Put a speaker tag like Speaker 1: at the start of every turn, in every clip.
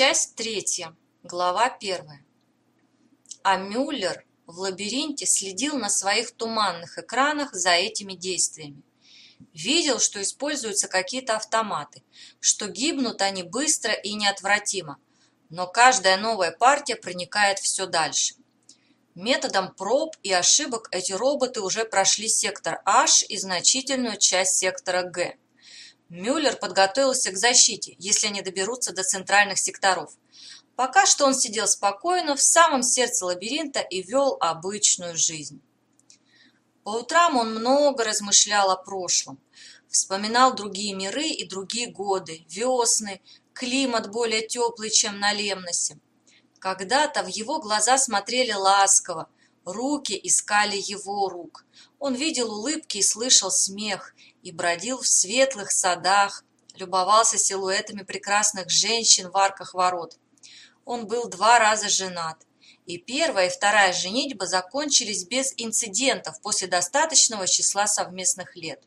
Speaker 1: Часть третья, глава первая. А Мюллер в лабиринте следил на своих туманных экранах за этими действиями. Видел, что используются какие-то автоматы, что гибнут они быстро и неотвратимо, но каждая новая партия проникает все дальше. Методом проб и ошибок эти роботы уже прошли сектор H и значительную часть сектора G. Мюллер подготовился к защите, если они доберутся до центральных секторов. Пока что он сидел спокойно в самом сердце лабиринта и вел обычную жизнь. По утрам он много размышлял о прошлом, вспоминал другие миры и другие годы, весны, климат более теплый, чем на Лемносе. Когда-то в его глаза смотрели ласково, руки искали его рук. Он видел улыбки и слышал смех, и бродил в светлых садах, любовался силуэтами прекрасных женщин в арках ворот. Он был два раза женат, и первая и вторая женитьба закончились без инцидентов после достаточного числа совместных лет.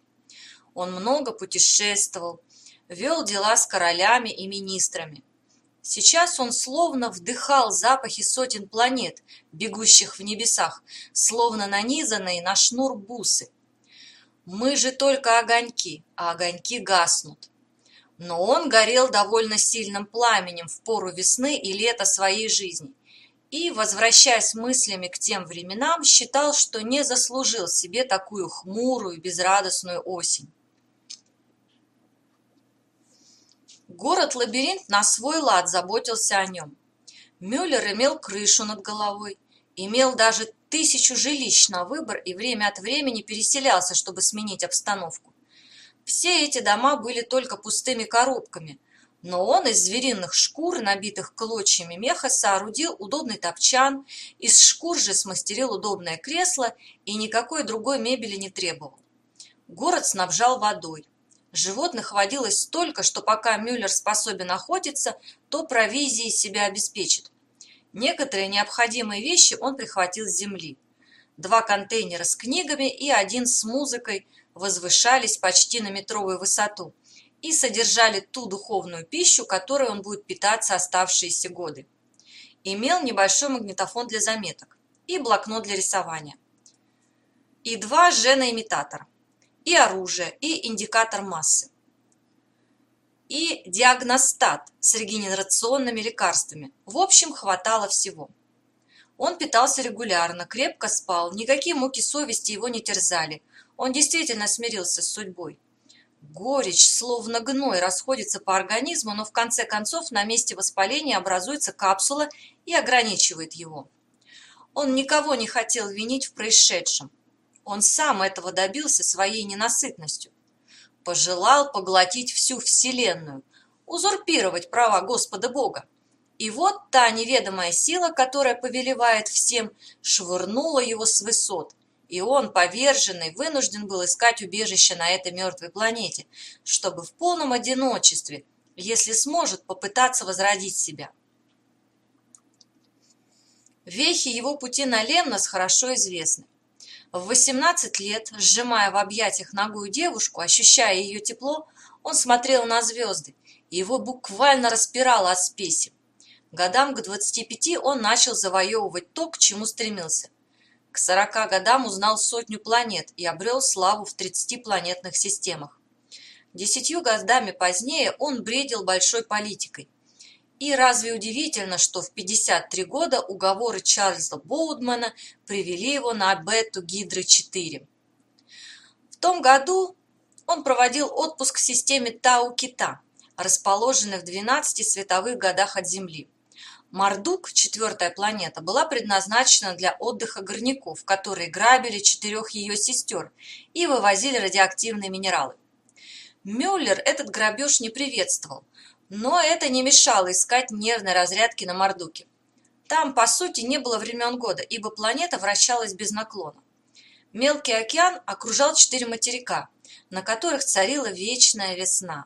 Speaker 1: Он много путешествовал, вел дела с королями и министрами. Сейчас он словно вдыхал запахи сотен планет, бегущих в небесах, словно нанизанные на шнур бусы. Мы же только огоньки, а огоньки гаснут. Но он горел довольно сильным пламенем в пору весны и лета своей жизни. И, возвращаясь мыслями к тем временам, считал, что не заслужил себе такую хмурую, безрадостную осень. Город-лабиринт на свой лад заботился о нем. Мюллер имел крышу над головой, имел даже тысячу жилищ на выбор и время от времени переселялся, чтобы сменить обстановку. Все эти дома были только пустыми коробками, но он из звериных шкур, набитых клочьями меха, соорудил удобный топчан, из шкур же смастерил удобное кресло и никакой другой мебели не требовал. Город снабжал водой. Животных водилось столько, что пока Мюллер способен охотиться, то провизией себя обеспечит. Некоторые необходимые вещи он прихватил с земли. Два контейнера с книгами и один с музыкой возвышались почти на метровую высоту и содержали ту духовную пищу, которой он будет питаться оставшиеся годы. Имел небольшой магнитофон для заметок и блокнот для рисования. И два жена-имитатора, и оружие, и индикатор массы и диагностат с регенерационными лекарствами. В общем, хватало всего. Он питался регулярно, крепко спал, никакие муки совести его не терзали. Он действительно смирился с судьбой. Горечь, словно гной, расходится по организму, но в конце концов на месте воспаления образуется капсула и ограничивает его. Он никого не хотел винить в происшедшем. Он сам этого добился своей ненасытностью пожелал поглотить всю Вселенную, узурпировать права Господа Бога. И вот та неведомая сила, которая повелевает всем, швырнула его с высот, и он, поверженный, вынужден был искать убежище на этой мертвой планете, чтобы в полном одиночестве, если сможет, попытаться возродить себя. Вехи его пути на Лемнос хорошо известны. В 18 лет, сжимая в объятиях ногую девушку, ощущая ее тепло, он смотрел на звезды, и его буквально распирало от спеси. Годам к 25 он начал завоевывать то, к чему стремился. К 40 годам узнал сотню планет и обрел славу в 30 планетных системах. Десятью годами позднее он бредил большой политикой – и разве удивительно, что в 53 года уговоры Чарльза Боудмана привели его на бету Гидры-4? В том году он проводил отпуск в системе Тау-Кита, расположенной в 12 световых годах от Земли. Мардук, четвертая планета, была предназначена для отдыха горняков, которые грабили четырех ее сестер и вывозили радиоактивные минералы. Мюллер этот грабеж не приветствовал, но это не мешало искать нервной разрядки на Мордуке. Там, по сути, не было времен года, ибо планета вращалась без наклона. Мелкий океан окружал четыре материка, на которых царила вечная весна.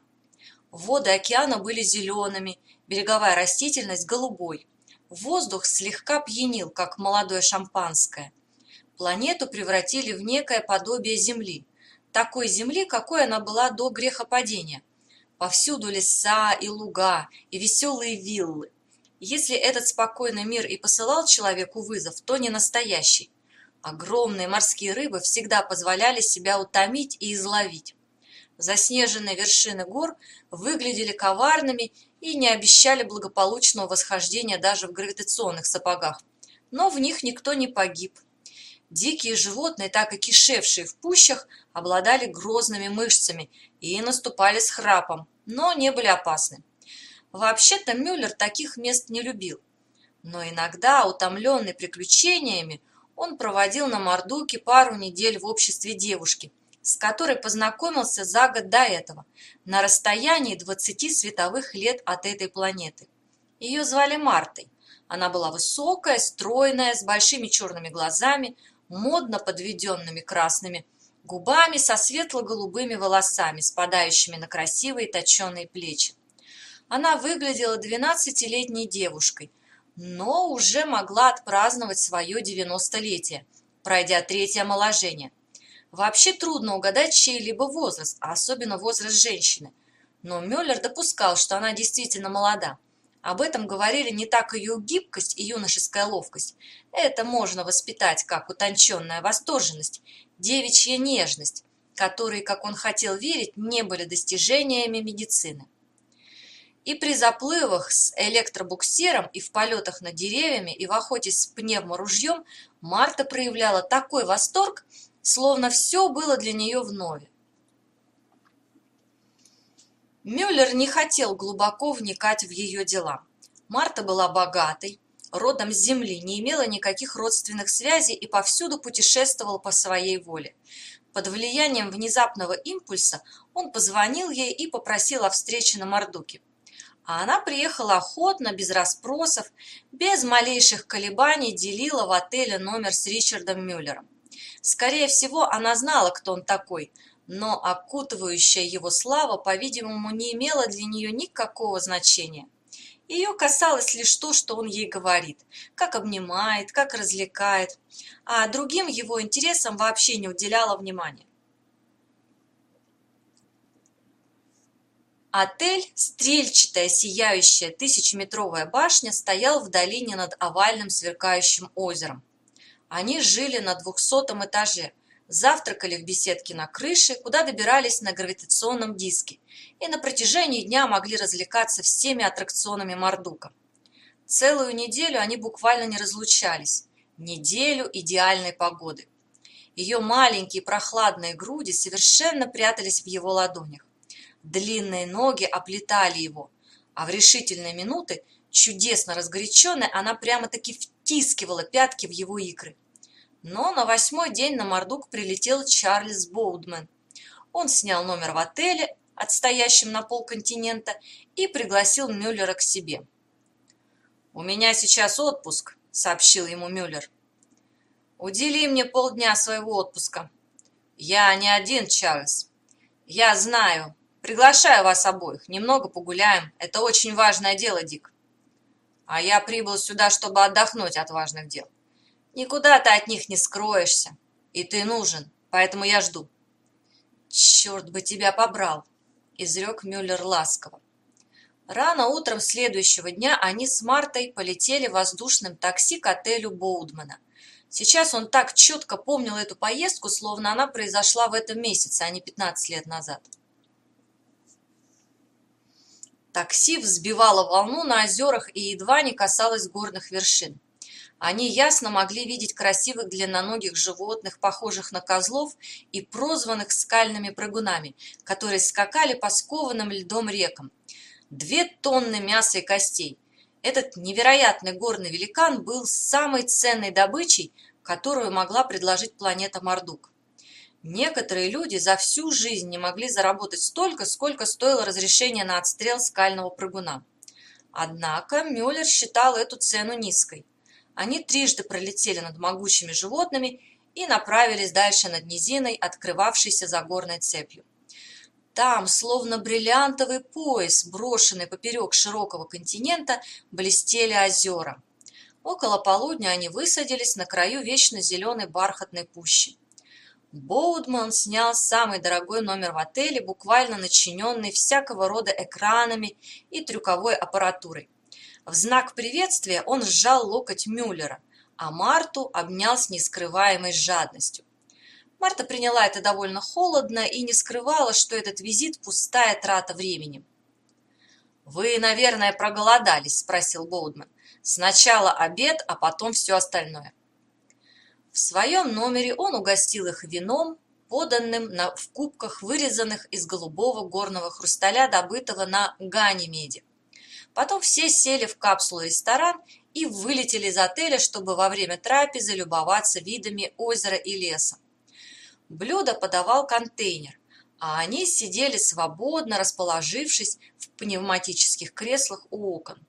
Speaker 1: Воды океана были зелеными, береговая растительность голубой. Воздух слегка пьянил, как молодое шампанское. Планету превратили в некое подобие Земли, такой Земли, какой она была до грехопадения – Повсюду леса и луга, и веселые виллы. Если этот спокойный мир и посылал человеку вызов, то не настоящий. Огромные морские рыбы всегда позволяли себя утомить и изловить. Заснеженные вершины гор выглядели коварными и не обещали благополучного восхождения даже в гравитационных сапогах. Но в них никто не погиб. Дикие животные, так и кишевшие в пущах, обладали грозными мышцами и наступали с храпом, но не были опасны. Вообще-то Мюллер таких мест не любил. Но иногда, утомленный приключениями, он проводил на Мордуке пару недель в обществе девушки, с которой познакомился за год до этого, на расстоянии 20 световых лет от этой планеты. Ее звали Мартой. Она была высокая, стройная, с большими черными глазами, модно подведенными красными губами, со светло-голубыми волосами, спадающими на красивые точеные плечи. Она выглядела двенадцатилетней девушкой, но уже могла отпраздновать свое девяностолетие, пройдя третье омоложение. Вообще трудно угадать чей-либо возраст, а особенно возраст женщины. Но Мюллер допускал, что она действительно молода. Об этом говорили не так ее гибкость и юношеская ловкость. Это можно воспитать как утонченная восторженность, девичья нежность, которые, как он хотел верить, не были достижениями медицины. И при заплывах с электробуксиром, и в полетах над деревьями, и в охоте с пневморужьем Марта проявляла такой восторг, словно все было для нее вновь. Мюллер не хотел глубоко вникать в ее дела. Марта была богатой, родом с земли, не имела никаких родственных связей и повсюду путешествовала по своей воле. Под влиянием внезапного импульса он позвонил ей и попросил о встрече на Мордуке. А она приехала охотно, без расспросов, без малейших колебаний делила в отеле номер с Ричардом Мюллером. Скорее всего, она знала, кто он такой, но окутывающая его слава, по-видимому, не имела для нее никакого значения. Ее касалось лишь то, что он ей говорит, как обнимает, как развлекает, а другим его интересам вообще не уделяла внимания. Отель, стрельчатая, сияющая тысячеметровая башня, стоял в долине над овальным сверкающим озером. Они жили на двухсотом этаже, завтракали в беседке на крыше, куда добирались на гравитационном диске, и на протяжении дня могли развлекаться всеми аттракционами Мордука. Целую неделю они буквально не разлучались. Неделю идеальной погоды. Ее маленькие прохладные груди совершенно прятались в его ладонях. Длинные ноги оплетали его, а в решительные минуты, чудесно разгоряченная, она прямо-таки втискивала пятки в его икры. Но на восьмой день на Мордук прилетел Чарльз Боудмен. Он снял номер в отеле, отстоящем на полконтинента, и пригласил Мюллера к себе. «У меня сейчас отпуск», — сообщил ему Мюллер. «Удели мне полдня своего отпуска». «Я не один, Чарльз. Я знаю, Приглашаю вас обоих. Немного погуляем. Это очень важное дело, Дик. А я прибыл сюда, чтобы отдохнуть от важных дел. Никуда ты от них не скроешься. И ты нужен, поэтому я жду. Черт бы тебя побрал, изрек Мюллер ласково. Рано утром следующего дня они с Мартой полетели воздушным такси к отелю Боудмана. Сейчас он так четко помнил эту поездку, словно она произошла в этом месяце, а не 15 лет назад. Такси взбивало волну на озерах и едва не касалось горных вершин. Они ясно могли видеть красивых длинноногих животных, похожих на козлов, и прозванных скальными прыгунами, которые скакали по скованным льдом рекам. Две тонны мяса и костей. Этот невероятный горный великан был самой ценной добычей, которую могла предложить планета Мордук. Некоторые люди за всю жизнь не могли заработать столько, сколько стоило разрешение на отстрел скального прыгуна. Однако Мюллер считал эту цену низкой. Они трижды пролетели над могучими животными и направились дальше над низиной, открывавшейся за горной цепью. Там, словно бриллиантовый пояс, брошенный поперек широкого континента, блестели озера. Около полудня они высадились на краю вечно зеленой бархатной пущи. Боудман снял самый дорогой номер в отеле, буквально начиненный всякого рода экранами и трюковой аппаратурой. В знак приветствия он сжал локоть Мюллера, а Марту обнял с нескрываемой жадностью. Марта приняла это довольно холодно и не скрывала, что этот визит – пустая трата времени. «Вы, наверное, проголодались?» – спросил Боудман. «Сначала обед, а потом все остальное». В своем номере он угостил их вином, поданным на, в кубках, вырезанных из голубого горного хрусталя, добытого на Ганимеде. Потом все сели в капсулу-ресторан и вылетели из отеля, чтобы во время трапезы любоваться видами озера и леса. Блюдо подавал контейнер, а они сидели свободно, расположившись в пневматических креслах у окон.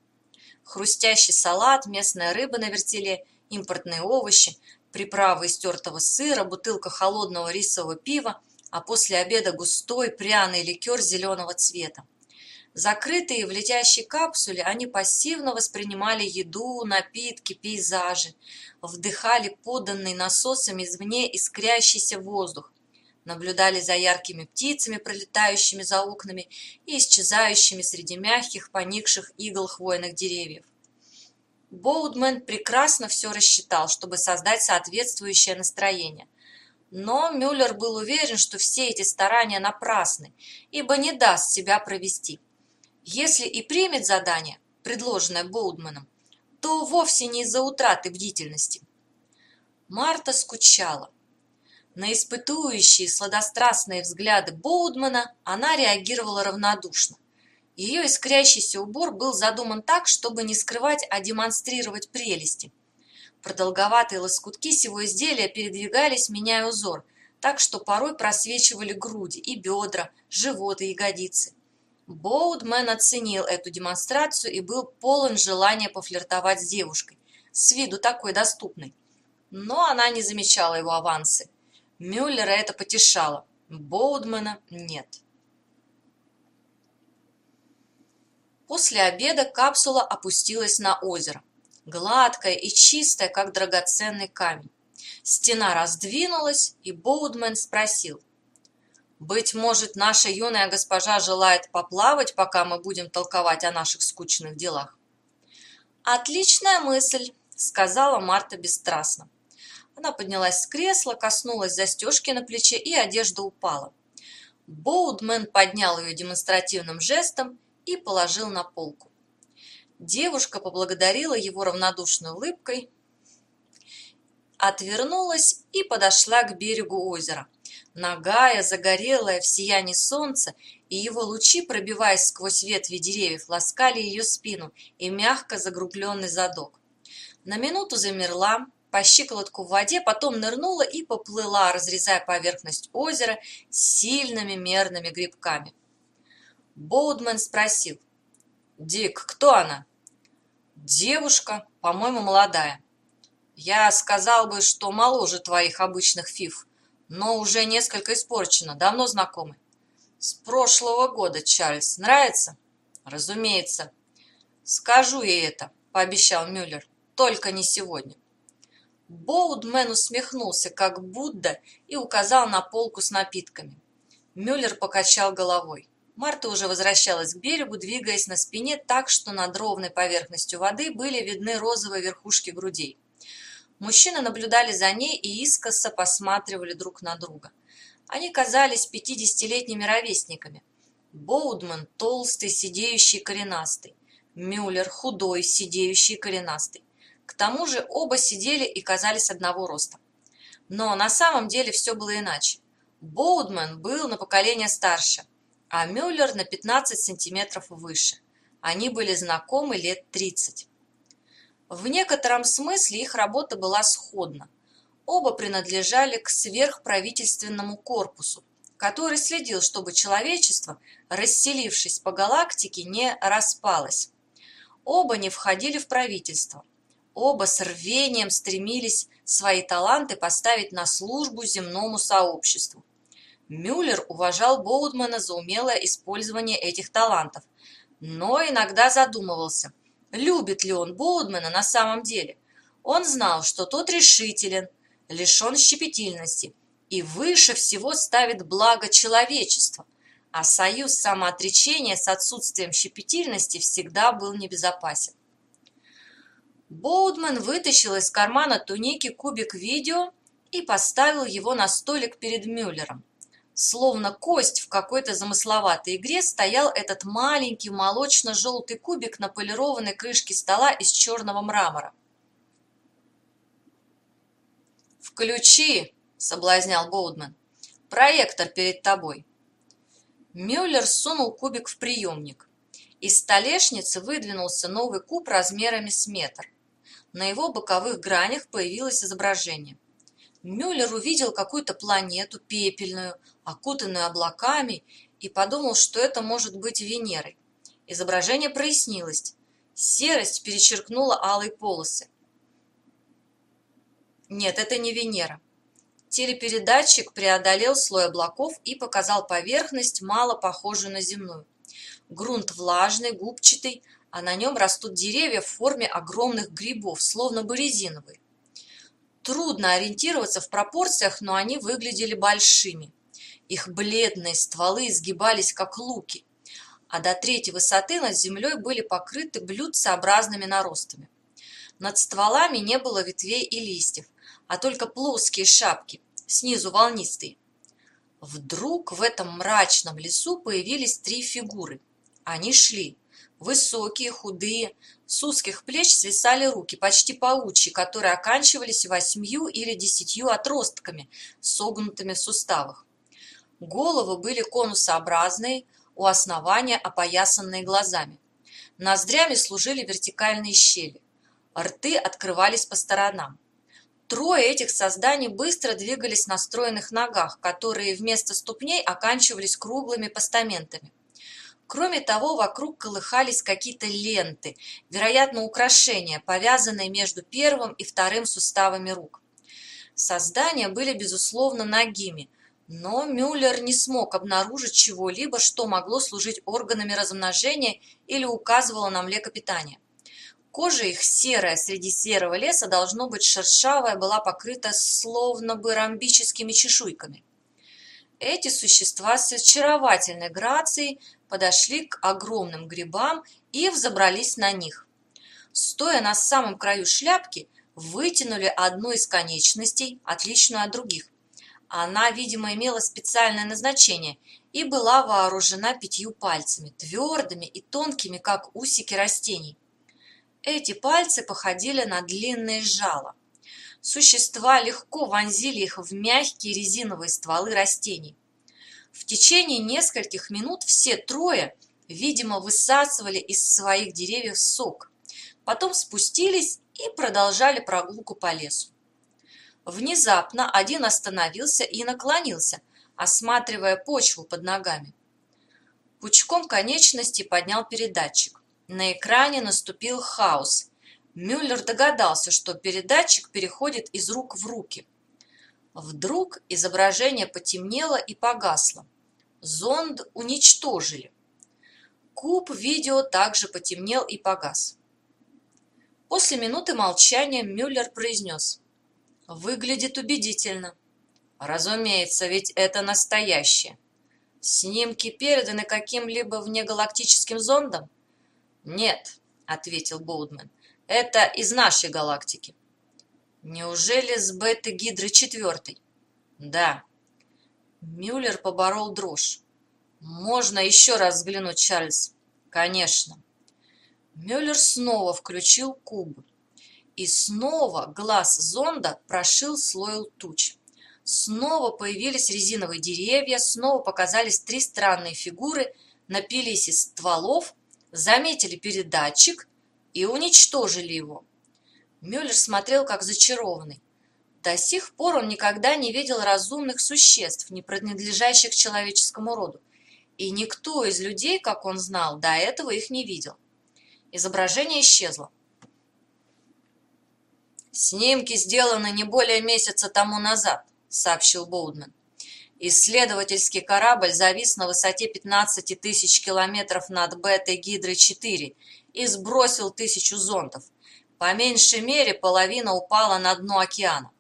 Speaker 1: Хрустящий салат, местная рыба на вертеле, импортные овощи, приправы из тертого сыра, бутылка холодного рисового пива, а после обеда густой пряный ликер зеленого цвета. Закрытые в летящей капсуле, они пассивно воспринимали еду, напитки, пейзажи, вдыхали поданный насосами извне искрящийся воздух, наблюдали за яркими птицами, пролетающими за окнами и исчезающими среди мягких, поникших игл хвойных деревьев. Боудмен прекрасно все рассчитал, чтобы создать соответствующее настроение. Но Мюллер был уверен, что все эти старания напрасны, ибо не даст себя провести. Если и примет задание, предложенное Боудманом, то вовсе не из-за утраты бдительности. Марта скучала. На испытующие сладострастные взгляды Боудмана она реагировала равнодушно. Ее искрящийся убор был задуман так, чтобы не скрывать, а демонстрировать прелести. Продолговатые лоскутки сего изделия передвигались, меняя узор, так что порой просвечивали груди и бедра, живот и ягодицы. Боудмен оценил эту демонстрацию и был полон желания пофлиртовать с девушкой, с виду такой доступной. Но она не замечала его авансы. Мюллера это потешало, Боудмена нет. После обеда капсула опустилась на озеро, гладкое и чистое, как драгоценный камень. Стена раздвинулась, и Боудмен спросил. «Быть может, наша юная госпожа желает поплавать, пока мы будем толковать о наших скучных делах?» «Отличная мысль», — сказала Марта бесстрастно. Она поднялась с кресла, коснулась застежки на плече, и одежда упала. Боудмен поднял ее демонстративным жестом и положил на полку. Девушка поблагодарила его равнодушной улыбкой, отвернулась и подошла к берегу озера. Нагая, загорелая в сиянии солнца, и его лучи, пробиваясь сквозь ветви деревьев, ласкали ее спину и мягко загрубленный задок. На минуту замерла, по щиколотку в воде, потом нырнула и поплыла, разрезая поверхность озера сильными мерными грибками. Боудман спросил. «Дик, кто она?» «Девушка, по-моему, молодая. Я сказал бы, что моложе твоих обычных фиф, но уже несколько испорчена, давно знакомы. С прошлого года, Чарльз. Нравится?» «Разумеется. Скажу ей это», — пообещал Мюллер. «Только не сегодня». Боудмен усмехнулся, как Будда, и указал на полку с напитками. Мюллер покачал головой. Марта уже возвращалась к берегу, двигаясь на спине так, что над ровной поверхностью воды были видны розовые верхушки грудей. Мужчины наблюдали за ней и искоса посматривали друг на друга. Они казались пятидесятилетними ровесниками. Боудман толстый, сидеющий, коренастый. Мюллер худой, сидеющий, коренастый. К тому же оба сидели и казались одного роста. Но на самом деле все было иначе. Боудман был на поколение старше, а Мюллер на 15 сантиметров выше. Они были знакомы лет 30. В некотором смысле их работа была сходна. Оба принадлежали к сверхправительственному корпусу, который следил, чтобы человечество, расселившись по галактике, не распалось. Оба не входили в правительство – Оба с рвением стремились свои таланты поставить на службу земному сообществу. Мюллер уважал Боудмана за умелое использование этих талантов, но иногда задумывался, любит ли он Боудмана на самом деле. Он знал, что тот решителен, лишен щепетильности и выше всего ставит благо человечества, а союз самоотречения с отсутствием щепетильности всегда был небезопасен. Боудман вытащил из кармана туники кубик видео и поставил его на столик перед Мюллером. Словно кость в какой-то замысловатой игре стоял этот маленький молочно-желтый кубик на полированной крышке стола из черного мрамора. «Включи!» – соблазнял Боудман. «Проектор перед тобой». Мюллер сунул кубик в приемник. Из столешницы выдвинулся новый куб размерами с метр. На его боковых гранях появилось изображение. Мюллер увидел какую-то планету пепельную, окутанную облаками, и подумал, что это может быть Венерой. Изображение прояснилось. Серость перечеркнула алые полосы. Нет, это не Венера. Телепередатчик преодолел слой облаков и показал поверхность, мало похожую на земную. Грунт влажный, губчатый, а на нем растут деревья в форме огромных грибов, словно бы резиновые. Трудно ориентироваться в пропорциях, но они выглядели большими. Их бледные стволы изгибались, как луки, а до третьей высоты над землей были покрыты блюдцеобразными наростами. Над стволами не было ветвей и листьев, а только плоские шапки, снизу волнистые. Вдруг в этом мрачном лесу появились три фигуры. Они шли, Высокие, худые, с узких плеч свисали руки, почти паучьи, которые оканчивались восьмью или десятью отростками, согнутыми в суставах. Головы были конусообразные, у основания опоясанные глазами. Ноздрями служили вертикальные щели. Рты открывались по сторонам. Трое этих созданий быстро двигались на стройных ногах, которые вместо ступней оканчивались круглыми постаментами. Кроме того, вокруг колыхались какие-то ленты, вероятно, украшения, повязанные между первым и вторым суставами рук. Создания были, безусловно, нагими, но Мюллер не смог обнаружить чего-либо, что могло служить органами размножения или указывало на млекопитание. Кожа их серая среди серого леса, должно быть шершавая, была покрыта словно бы ромбическими чешуйками. Эти существа с очаровательной грацией подошли к огромным грибам и взобрались на них. Стоя на самом краю шляпки, вытянули одну из конечностей, отличную от других. Она, видимо, имела специальное назначение и была вооружена пятью пальцами, твердыми и тонкими, как усики растений. Эти пальцы походили на длинные жало. Существа легко вонзили их в мягкие резиновые стволы растений. В течение нескольких минут все трое, видимо, высасывали из своих деревьев сок. Потом спустились и продолжали прогулку по лесу. Внезапно один остановился и наклонился, осматривая почву под ногами. Пучком конечности поднял передатчик. На экране наступил хаос. Мюллер догадался, что передатчик переходит из рук в руки – Вдруг изображение потемнело и погасло. Зонд уничтожили. Куб видео также потемнел и погас. После минуты молчания Мюллер произнес. «Выглядит убедительно». «Разумеется, ведь это настоящее». «Снимки переданы каким-либо внегалактическим зондом?» «Нет», — ответил Боудман. «Это из нашей галактики». Неужели с бета-гидры четвертой? Да. Мюллер поборол дрожь. Можно еще раз взглянуть, Чарльз? Конечно. Мюллер снова включил куб. И снова глаз зонда прошил слой туч. Снова появились резиновые деревья, снова показались три странные фигуры, напились из стволов, заметили передатчик и уничтожили его. Мюллер смотрел как зачарованный. До сих пор он никогда не видел разумных существ, не принадлежащих человеческому роду. И никто из людей, как он знал, до этого их не видел. Изображение исчезло. «Снимки сделаны не более месяца тому назад», — сообщил Боудман. Исследовательский корабль завис на высоте 15 тысяч километров над бетой Гидры-4 и сбросил тысячу зондов. По меньшей мере половина упала на дно океана.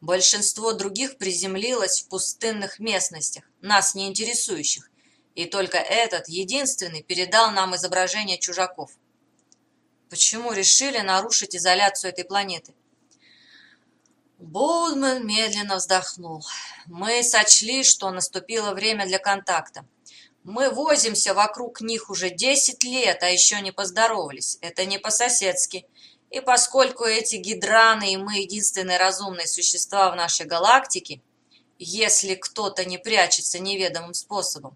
Speaker 1: Большинство других приземлилось в пустынных местностях, нас не интересующих, и только этот, единственный, передал нам изображение чужаков. Почему решили нарушить изоляцию этой планеты? Боудман медленно вздохнул. Мы сочли, что наступило время для контакта. Мы возимся вокруг них уже десять лет, а еще не поздоровались. Это не по-соседски. И поскольку эти гидраны и мы единственные разумные существа в нашей галактике, если кто-то не прячется неведомым способом,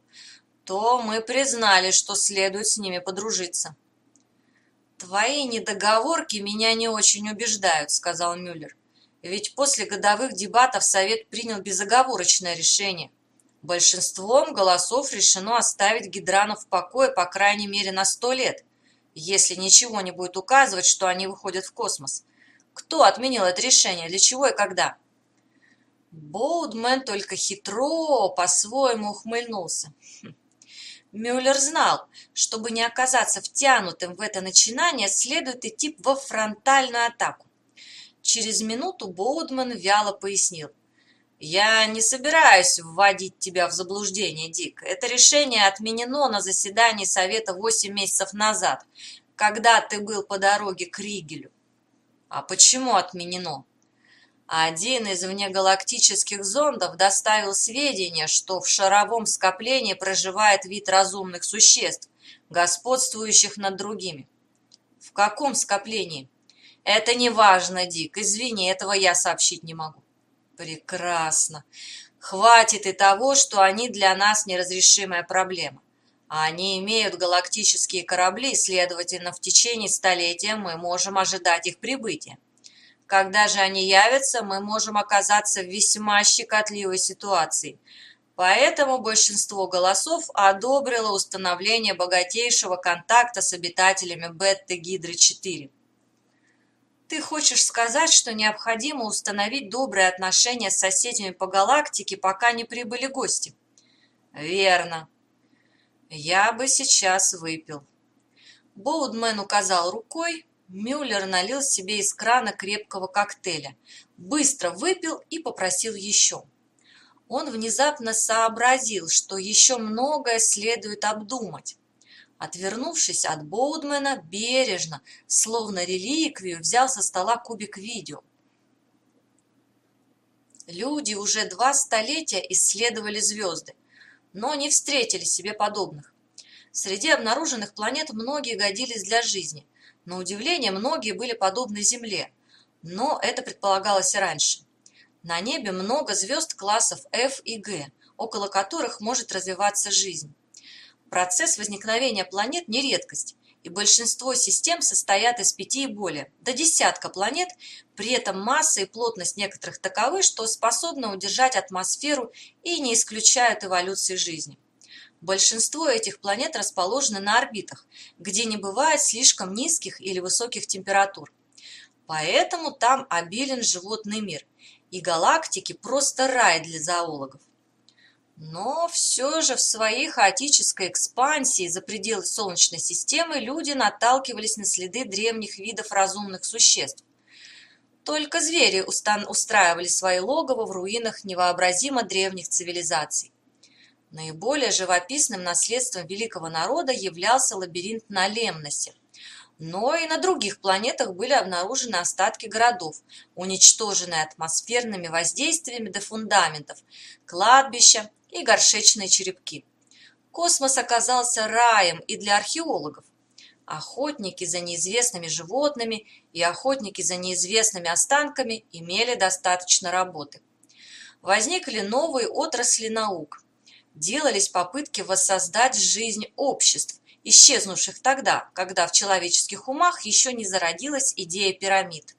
Speaker 1: то мы признали, что следует с ними подружиться. «Твои недоговорки меня не очень убеждают», — сказал Мюллер. «Ведь после годовых дебатов Совет принял безоговорочное решение. Большинством голосов решено оставить гидранов в покое по крайней мере на сто лет, если ничего не будет указывать, что они выходят в космос. Кто отменил это решение, для чего и когда?» Боудмен только хитро по-своему ухмыльнулся. Хм. Мюллер знал, чтобы не оказаться втянутым в это начинание, следует идти во фронтальную атаку. Через минуту Боудман вяло пояснил. «Я не собираюсь вводить тебя в заблуждение, Дик. Это решение отменено на заседании Совета восемь месяцев назад, когда ты был по дороге к Ригелю». «А почему отменено?» Один из внегалактических зондов доставил сведения, что в шаровом скоплении проживает вид разумных существ, господствующих над другими. В каком скоплении? Это не важно, Дик, извини, этого я сообщить не могу. Прекрасно. Хватит и того, что они для нас неразрешимая проблема. А они имеют галактические корабли, следовательно, в течение столетия мы можем ожидать их прибытия. Когда же они явятся, мы можем оказаться в весьма щекотливой ситуации. Поэтому большинство голосов одобрило установление богатейшего контакта с обитателями Бетты-Гидры-4. Ты хочешь сказать, что необходимо установить добрые отношения с соседями по галактике, пока не прибыли гости? Верно. Я бы сейчас выпил. Боудмен указал рукой, Мюллер налил себе из крана крепкого коктейля, быстро выпил и попросил еще. Он внезапно сообразил, что еще многое следует обдумать. Отвернувшись от Боудмена, бережно, словно реликвию, взял со стола кубик видео. Люди уже два столетия исследовали звезды, но не встретили себе подобных. Среди обнаруженных планет многие годились для жизни, на удивление, многие были подобны Земле, но это предполагалось и раньше. На небе много звезд классов F и G, около которых может развиваться жизнь. Процесс возникновения планет не редкость, и большинство систем состоят из пяти и более, до десятка планет, при этом масса и плотность некоторых таковы, что способны удержать атмосферу и не исключают эволюции жизни. Большинство этих планет расположены на орбитах, где не бывает слишком низких или высоких температур. Поэтому там обилен животный мир, и галактики просто рай для зоологов. Но все же в своей хаотической экспансии за пределы Солнечной системы люди наталкивались на следы древних видов разумных существ. Только звери устраивали свои логово в руинах невообразимо древних цивилизаций. Наиболее живописным наследством великого народа являлся лабиринт на Лемносе. Но и на других планетах были обнаружены остатки городов, уничтоженные атмосферными воздействиями до фундаментов, кладбища и горшечные черепки. Космос оказался раем и для археологов. Охотники за неизвестными животными и охотники за неизвестными останками имели достаточно работы. Возникли новые отрасли наук, делались попытки воссоздать жизнь обществ, исчезнувших тогда, когда в человеческих умах еще не зародилась идея пирамид.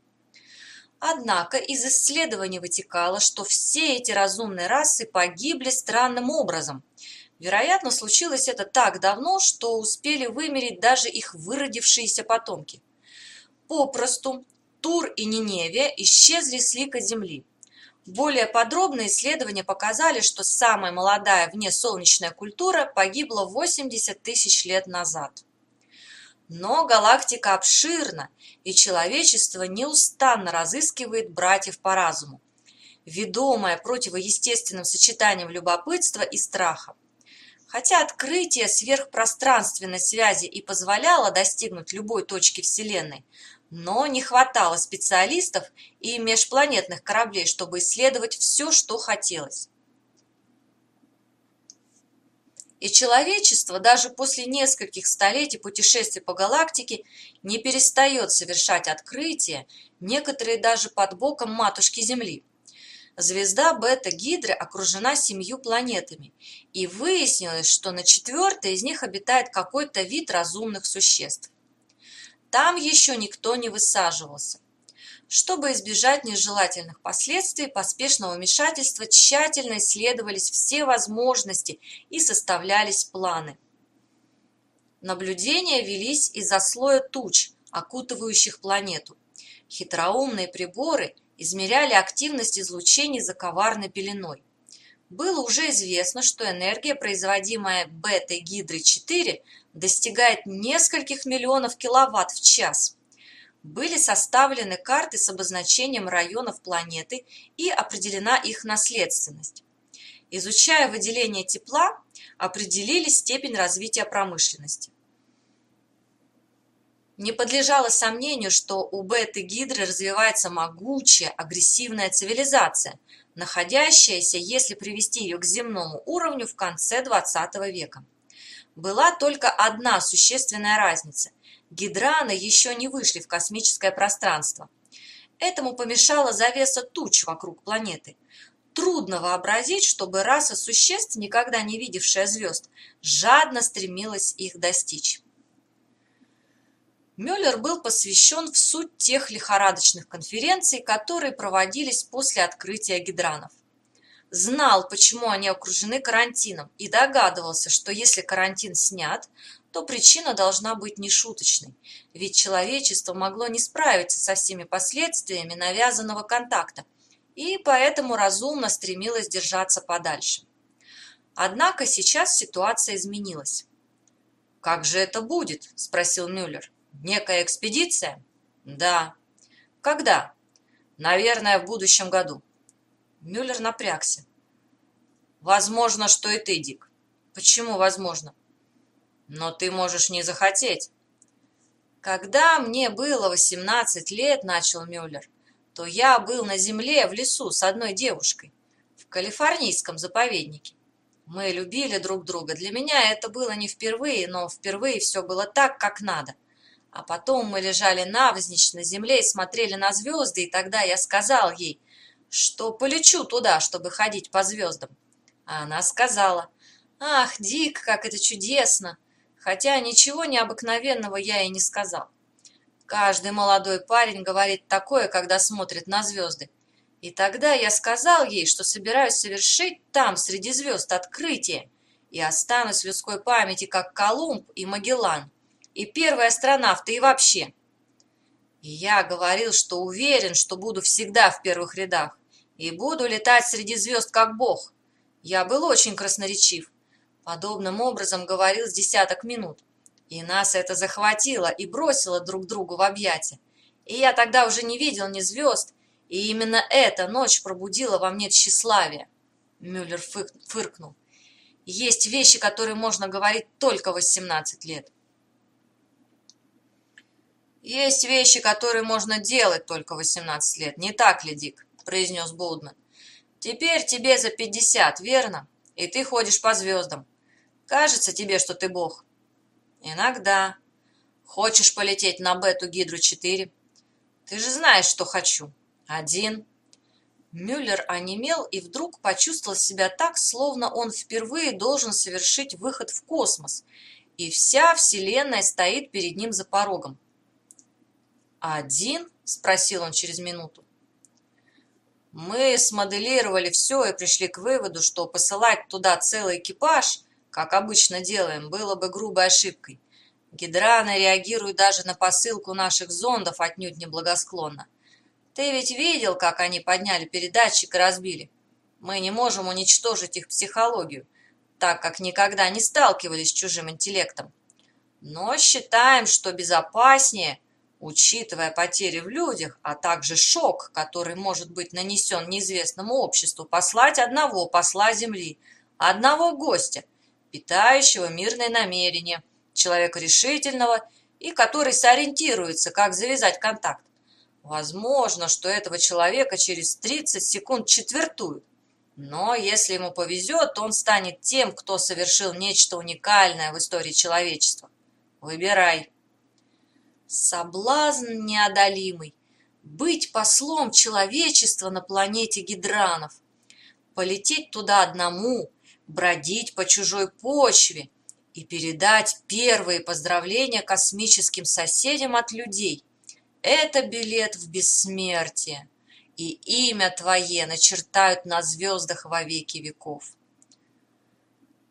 Speaker 1: Однако из исследований вытекало, что все эти разумные расы погибли странным образом. Вероятно, случилось это так давно, что успели вымереть даже их выродившиеся потомки. Попросту Тур и Ниневия исчезли с лика Земли, более подробные исследования показали, что самая молодая внесолнечная культура погибла 80 тысяч лет назад. Но галактика обширна, и человечество неустанно разыскивает братьев по разуму. ведомая противоестественным сочетанием любопытства и страха. Хотя открытие сверхпространственной связи и позволяло достигнуть любой точки Вселенной, но не хватало специалистов и межпланетных кораблей, чтобы исследовать все, что хотелось. И человечество даже после нескольких столетий путешествий по галактике не перестает совершать открытия, некоторые даже под боком матушки Земли. Звезда Бета-Гидры окружена семью планетами, и выяснилось, что на четвертой из них обитает какой-то вид разумных существ. Там еще никто не высаживался. Чтобы избежать нежелательных последствий поспешного вмешательства, тщательно исследовались все возможности и составлялись планы. Наблюдения велись из-за слоя туч, окутывающих планету. Хитроумные приборы измеряли активность излучений за коварной пеленой. Было уже известно, что энергия, производимая бета-гидры-4, достигает нескольких миллионов киловатт в час. Были составлены карты с обозначением районов планеты и определена их наследственность. Изучая выделение тепла, определили степень развития промышленности. Не подлежало сомнению, что у беты-гидры развивается могучая, агрессивная цивилизация, находящаяся, если привести ее к земному уровню, в конце XX века. Была только одна существенная разница. Гидраны еще не вышли в космическое пространство. Этому помешала завеса туч вокруг планеты. Трудно вообразить, чтобы раса существ, никогда не видевшая звезд, жадно стремилась их достичь. Мюллер был посвящен в суть тех лихорадочных конференций, которые проводились после открытия гидранов. Знал, почему они окружены карантином, и догадывался, что если карантин снят, то причина должна быть нешуточной, ведь человечество могло не справиться со всеми последствиями навязанного контакта, и поэтому разумно стремилось держаться подальше. Однако сейчас ситуация изменилась. «Как же это будет?» – спросил Мюллер. Некая экспедиция? Да. Когда? Наверное, в будущем году. Мюллер напрягся. Возможно, что и ты, Дик. Почему возможно? Но ты можешь не захотеть. Когда мне было 18 лет, начал Мюллер, то я был на земле в лесу с одной девушкой в калифорнийском заповеднике. Мы любили друг друга. Для меня это было не впервые, но впервые все было так, как надо. А потом мы лежали навзничь на земле и смотрели на звезды, и тогда я сказал ей, что полечу туда, чтобы ходить по звездам. А она сказала, «Ах, Дик, как это чудесно!» Хотя ничего необыкновенного я и не сказал. Каждый молодой парень говорит такое, когда смотрит на звезды. И тогда я сказал ей, что собираюсь совершить там, среди звезд, открытие, и останусь в людской памяти, как Колумб и Магеллан и первый астронавт, и вообще. И я говорил, что уверен, что буду всегда в первых рядах и буду летать среди звезд, как бог. Я был очень красноречив. Подобным образом говорил с десяток минут. И нас это захватило и бросило друг другу в объятия. И я тогда уже не видел ни звезд, и именно эта ночь пробудила во мне тщеславие. Мюллер фыркнул. Есть вещи, которые можно говорить только в 18 лет. «Есть вещи, которые можно делать только в 18 лет, не так ли, Дик?» – произнес Болдман. «Теперь тебе за 50, верно? И ты ходишь по звездам. Кажется тебе, что ты бог?» «Иногда. Хочешь полететь на Бету Гидру-4?» «Ты же знаешь, что хочу. Один». Мюллер онемел и вдруг почувствовал себя так, словно он впервые должен совершить выход в космос, и вся Вселенная стоит перед ним за порогом. «Один?» – спросил он через минуту. Мы смоделировали все и пришли к выводу, что посылать туда целый экипаж, как обычно делаем, было бы грубой ошибкой. Гидраны реагируют даже на посылку наших зондов отнюдь неблагосклонно. Ты ведь видел, как они подняли передатчик и разбили? Мы не можем уничтожить их психологию, так как никогда не сталкивались с чужим интеллектом. Но считаем, что безопаснее – Учитывая потери в людях, а также шок, который может быть нанесен неизвестному обществу, послать одного посла Земли, одного гостя, питающего мирные намерения, человека решительного и который сориентируется, как завязать контакт. Возможно, что этого человека через 30 секунд четвертуют. Но если ему повезет, он станет тем, кто совершил нечто уникальное в истории человечества. Выбирай. Соблазн неодолимый. Быть послом человечества на планете Гидранов. Полететь туда одному, бродить по чужой почве и передать первые поздравления космическим соседям от людей. Это билет в бессмертие, и имя твое начертают на звездах во веки веков.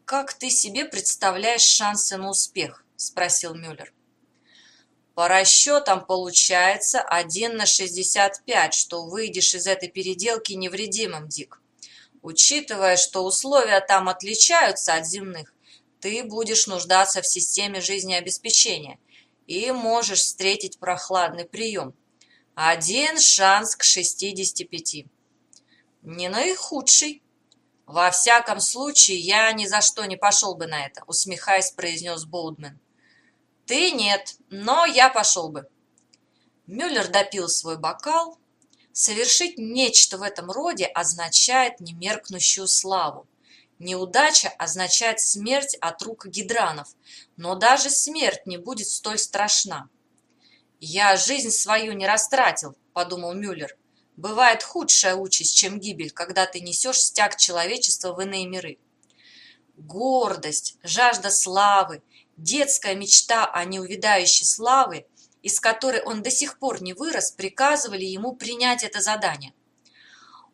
Speaker 1: «Как ты себе представляешь шансы на успех?» – спросил Мюллер. По расчетам получается 1 на 65, что выйдешь из этой переделки невредимым, Дик. Учитывая, что условия там отличаются от земных, ты будешь нуждаться в системе жизнеобеспечения и можешь встретить прохладный прием. Один шанс к 65. Не наихудший. Во всяком случае, я ни за что не пошел бы на это, усмехаясь, произнес Боудмен. Ты нет, но я пошел бы. Мюллер допил свой бокал. Совершить нечто в этом роде означает немеркнущую славу. Неудача означает смерть от рук гидранов, но даже смерть не будет столь страшна. «Я жизнь свою не растратил», – подумал Мюллер. «Бывает худшая участь, чем гибель, когда ты несешь стяг человечества в иные миры». Гордость, жажда славы – Детская мечта о неувидающей славы, из которой он до сих пор не вырос, приказывали ему принять это задание.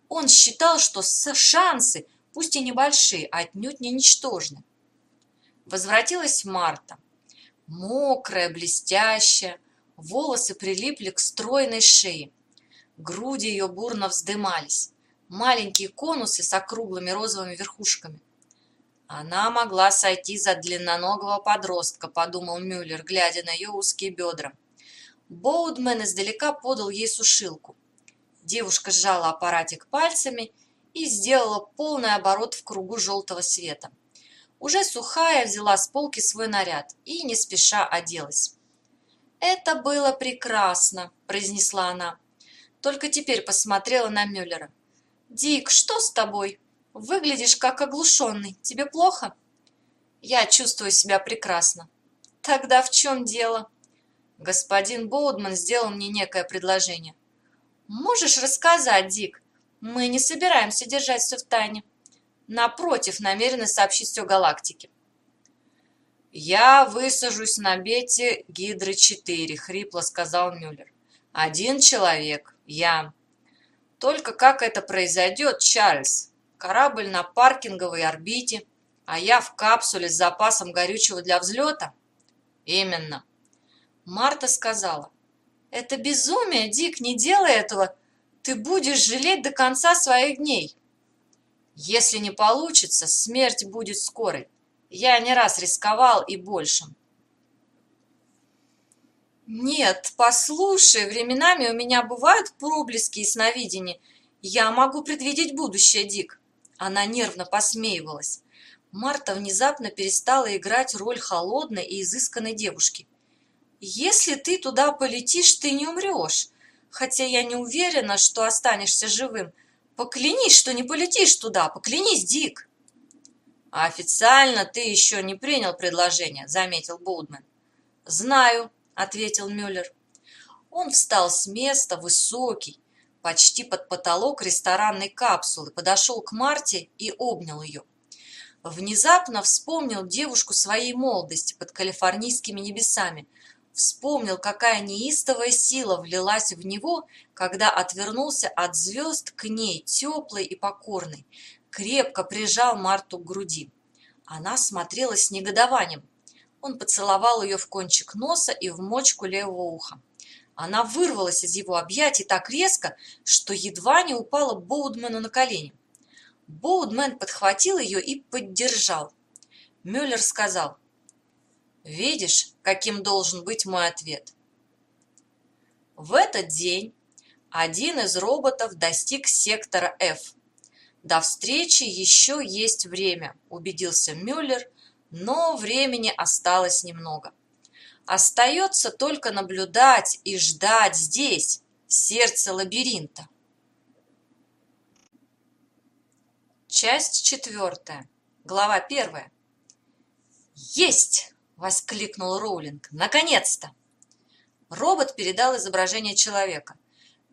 Speaker 1: Он считал, что шансы, пусть и небольшие, отнюдь не ничтожны. Возвратилась Марта. Мокрая, блестящая, волосы прилипли к стройной шее. Груди ее бурно вздымались. Маленькие конусы с округлыми розовыми верхушками. Она могла сойти за длинноногого подростка, подумал Мюллер, глядя на ее узкие бедра. Боудмен издалека подал ей сушилку. Девушка сжала аппаратик пальцами и сделала полный оборот в кругу желтого света. Уже сухая взяла с полки свой наряд и не спеша оделась. «Это было прекрасно», – произнесла она. Только теперь посмотрела на Мюллера. «Дик, что с тобой?» Выглядишь как оглушенный. Тебе плохо? Я чувствую себя прекрасно. Тогда в чем дело? Господин Боудман сделал мне некое предложение. Можешь рассказать, Дик? Мы не собираемся держать все в тайне. Напротив, намерены сообщить все галактике. «Я высажусь на бете Гидры-4», — хрипло сказал Мюллер. «Один человек. Я. Только как это произойдет, Чарльз, Корабль на паркинговой орбите, а я в капсуле с запасом горючего для взлета? Именно. Марта сказала, это безумие, Дик, не делай этого. Ты будешь жалеть до конца своих дней. Если не получится, смерть будет скорой. Я не раз рисковал и большим. Нет, послушай, временами у меня бывают проблески и сновидения. Я могу предвидеть будущее, Дик. Она нервно посмеивалась. Марта внезапно перестала играть роль холодной и изысканной девушки. «Если ты туда полетишь, ты не умрешь. Хотя я не уверена, что останешься живым. Поклянись, что не полетишь туда. Поклянись, Дик!» «Официально ты еще не принял предложение», — заметил Боудмен. «Знаю», — ответил Мюллер. Он встал с места, высокий, почти под потолок ресторанной капсулы, подошел к Марте и обнял ее. Внезапно вспомнил девушку своей молодости под калифорнийскими небесами, вспомнил, какая неистовая сила влилась в него, когда отвернулся от звезд к ней, теплой и покорной, крепко прижал Марту к груди. Она смотрела с негодованием. Он поцеловал ее в кончик носа и в мочку левого уха. Она вырвалась из его объятий так резко, что едва не упала Боудмену на колени. Боудмен подхватил ее и поддержал. Мюллер сказал, «Видишь, каким должен быть мой ответ?» В этот день один из роботов достиг сектора F. До встречи еще есть время, убедился Мюллер, но времени осталось немного. Остается только наблюдать и ждать здесь, в сердце лабиринта. Часть четвертая. Глава первая. «Есть!» – воскликнул Роулинг. «Наконец-то!» Робот передал изображение человека.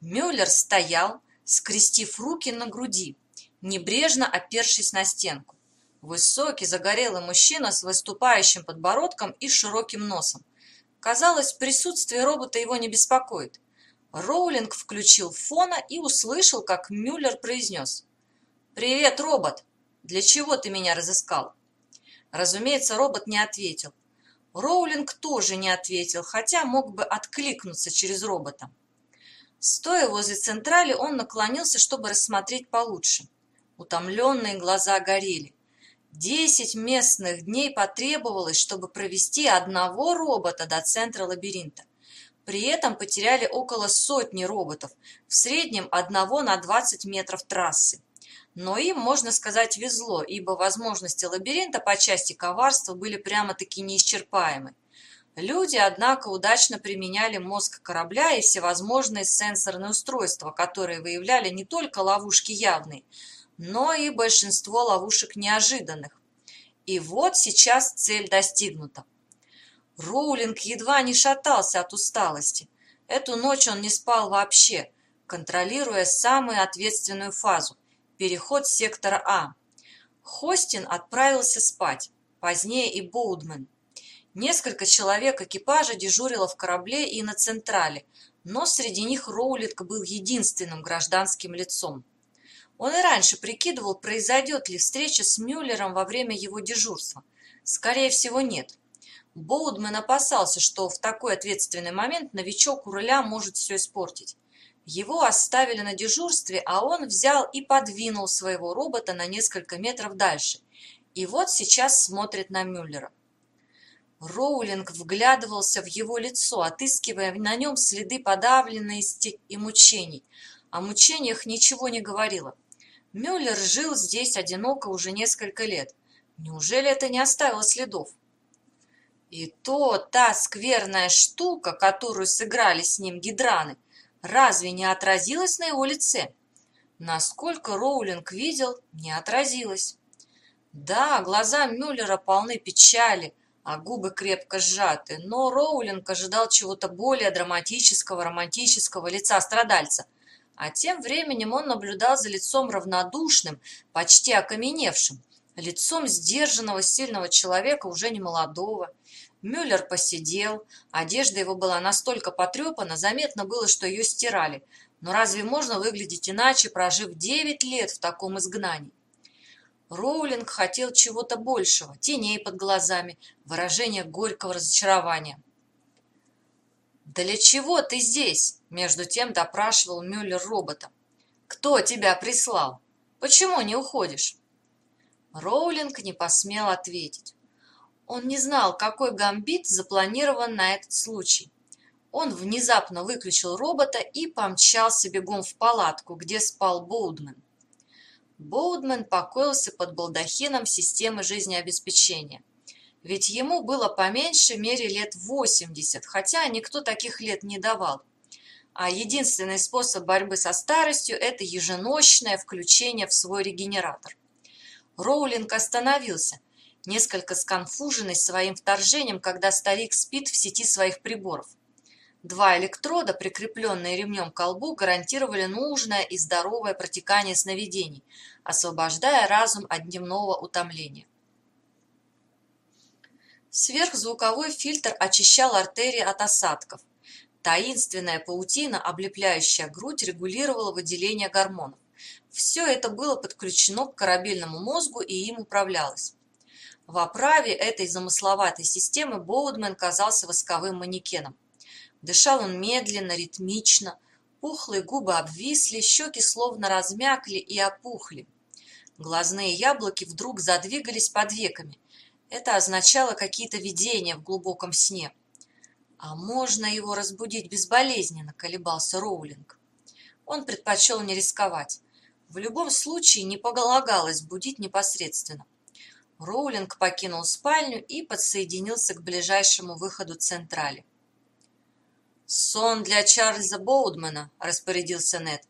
Speaker 1: Мюллер стоял, скрестив руки на груди, небрежно опершись на стенку. Высокий, загорелый мужчина с выступающим подбородком и широким носом. Казалось, присутствие робота его не беспокоит. Роулинг включил фона и услышал, как Мюллер произнес. «Привет, робот! Для чего ты меня разыскал?» Разумеется, робот не ответил. Роулинг тоже не ответил, хотя мог бы откликнуться через робота. Стоя возле централи, он наклонился, чтобы рассмотреть получше. Утомленные глаза горели. Десять местных дней потребовалось, чтобы провести одного робота до центра лабиринта. При этом потеряли около сотни роботов, в среднем одного на 20 метров трассы. Но им, можно сказать, везло, ибо возможности лабиринта по части коварства были прямо-таки неисчерпаемы. Люди, однако, удачно применяли мозг корабля и всевозможные сенсорные устройства, которые выявляли не только ловушки явные, но и большинство ловушек неожиданных. И вот сейчас цель достигнута. Роулинг едва не шатался от усталости. Эту ночь он не спал вообще, контролируя самую ответственную фазу – переход сектора А. Хостин отправился спать, позднее и Боудмен. Несколько человек экипажа дежурило в корабле и на Централе, но среди них Роулинг был единственным гражданским лицом. Он и раньше прикидывал, произойдет ли встреча с Мюллером во время его дежурства. Скорее всего, нет. Боудмен опасался, что в такой ответственный момент новичок у руля может все испортить. Его оставили на дежурстве, а он взял и подвинул своего робота на несколько метров дальше. И вот сейчас смотрит на Мюллера. Роулинг вглядывался в его лицо, отыскивая на нем следы подавленности и мучений. О мучениях ничего не говорило. Мюллер жил здесь одиноко уже несколько лет. Неужели это не оставило следов? И то та скверная штука, которую сыграли с ним гидраны, разве не отразилась на его лице? Насколько Роулинг видел, не отразилась. Да, глаза Мюллера полны печали, а губы крепко сжаты, но Роулинг ожидал чего-то более драматического, романтического лица страдальца – а тем временем он наблюдал за лицом равнодушным, почти окаменевшим, лицом сдержанного, сильного человека, уже не молодого. Мюллер посидел, одежда его была настолько потрепана, заметно было, что ее стирали. Но разве можно выглядеть иначе, прожив девять лет в таком изгнании? Роулинг хотел чего-то большего, теней под глазами, выражения горького разочарования. «Для чего ты здесь?» – между тем допрашивал Мюллер робота. «Кто тебя прислал? Почему не уходишь?» Роулинг не посмел ответить. Он не знал, какой гамбит запланирован на этот случай. Он внезапно выключил робота и помчался бегом в палатку, где спал Боудмен. Боудмен покоился под балдахином системы жизнеобеспечения ведь ему было по меньшей мере лет 80, хотя никто таких лет не давал. А единственный способ борьбы со старостью – это еженочное включение в свой регенератор. Роулинг остановился, несколько сконфуженный своим вторжением, когда старик спит в сети своих приборов. Два электрода, прикрепленные ремнем к колбу, гарантировали нужное и здоровое протекание сновидений, освобождая разум от дневного утомления. Сверхзвуковой фильтр очищал артерии от осадков. Таинственная паутина, облепляющая грудь, регулировала выделение гормонов. Все это было подключено к корабельному мозгу и им управлялось. В оправе этой замысловатой системы Боудмен казался восковым манекеном. Дышал он медленно, ритмично, пухлые губы обвисли, щеки словно размякли и опухли. Глазные яблоки вдруг задвигались под веками, это означало какие-то видения в глубоком сне. А можно его разбудить безболезненно, колебался Роулинг. Он предпочел не рисковать. В любом случае не полагалось будить непосредственно. Роулинг покинул спальню и подсоединился к ближайшему выходу централи. «Сон для Чарльза Боудмана», — распорядился Нед.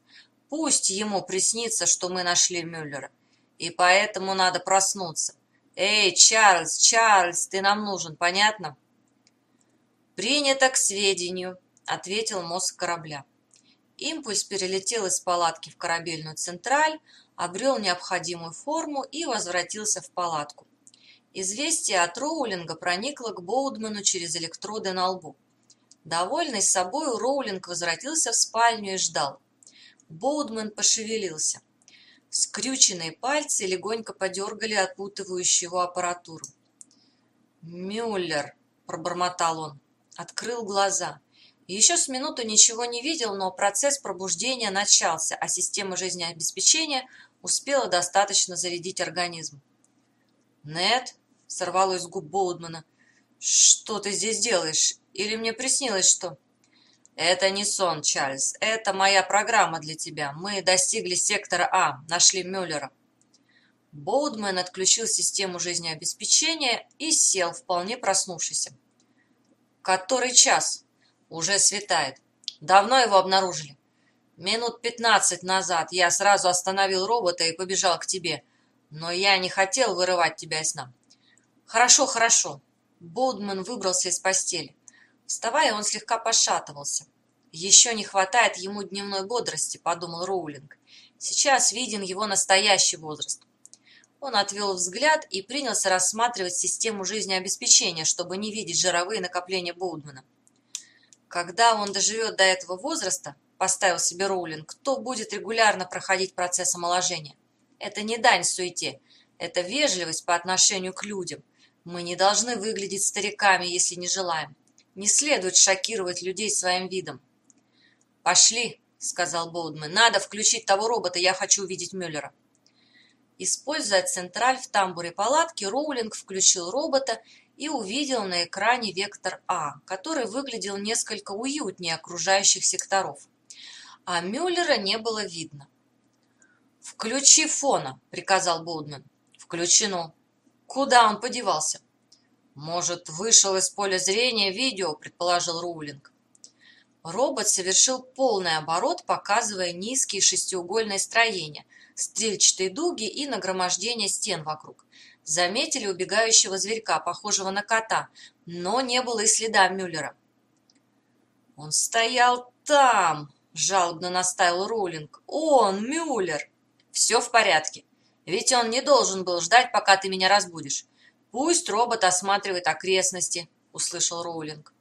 Speaker 1: «Пусть ему приснится, что мы нашли Мюллера, и поэтому надо проснуться. Эй, Чарльз, Чарльз, ты нам нужен, понятно?» «Принято к сведению», — ответил мозг корабля. Импульс перелетел из палатки в корабельную централь, обрел необходимую форму и возвратился в палатку. Известие от Роулинга проникло к Боудману через электроды на лбу. Довольный собой, Роулинг возвратился в спальню и ждал. Боудман пошевелился. Скрюченные пальцы легонько подергали отпутывающую его аппаратуру. «Мюллер», — пробормотал он, открыл глаза. Еще с минуту ничего не видел, но процесс пробуждения начался, а система жизнеобеспечения успела достаточно зарядить организм. «Нет», — сорвалось с губ Боудмана, — «что ты здесь делаешь? Или мне приснилось что?» «Это не сон, Чарльз. Это моя программа для тебя. Мы достигли сектора А, нашли Мюллера». Боудман отключил систему жизнеобеспечения и сел, вполне проснувшийся. «Который час?» «Уже светает. Давно его обнаружили?» Минут пятнадцать назад я сразу остановил робота и побежал к тебе. Но я не хотел вырывать тебя из сна. Хорошо, хорошо. Болдман выбрался из постели. Вставая, он слегка пошатывался. Еще не хватает ему дневной бодрости, подумал Роулинг. Сейчас виден его настоящий возраст. Он отвел взгляд и принялся рассматривать систему жизнеобеспечения, чтобы не видеть жировые накопления Болдмана. Когда он доживет до этого возраста, поставил себе Роулинг, кто будет регулярно проходить процесс омоложения. Это не дань суете, это вежливость по отношению к людям. Мы не должны выглядеть стариками, если не желаем. Не следует шокировать людей своим видом. «Пошли», — сказал Боудман, — «надо включить того робота, я хочу увидеть Мюллера». Используя централь в тамбуре палатки, Роулинг включил робота и увидел на экране вектор А, который выглядел несколько уютнее окружающих секторов а Мюллера не было видно. «Включи фона», — приказал Болдман. «Включено». «Куда он подевался?» «Может, вышел из поля зрения видео», — предположил Роулинг. Робот совершил полный оборот, показывая низкие шестиугольные строения, стрельчатые дуги и нагромождение стен вокруг. Заметили убегающего зверька, похожего на кота, но не было и следа Мюллера. «Он стоял там!» Жалобно настаивал Роулинг. «Он, Мюллер!» «Все в порядке. Ведь он не должен был ждать, пока ты меня разбудишь. Пусть робот осматривает окрестности», — услышал Роулинг.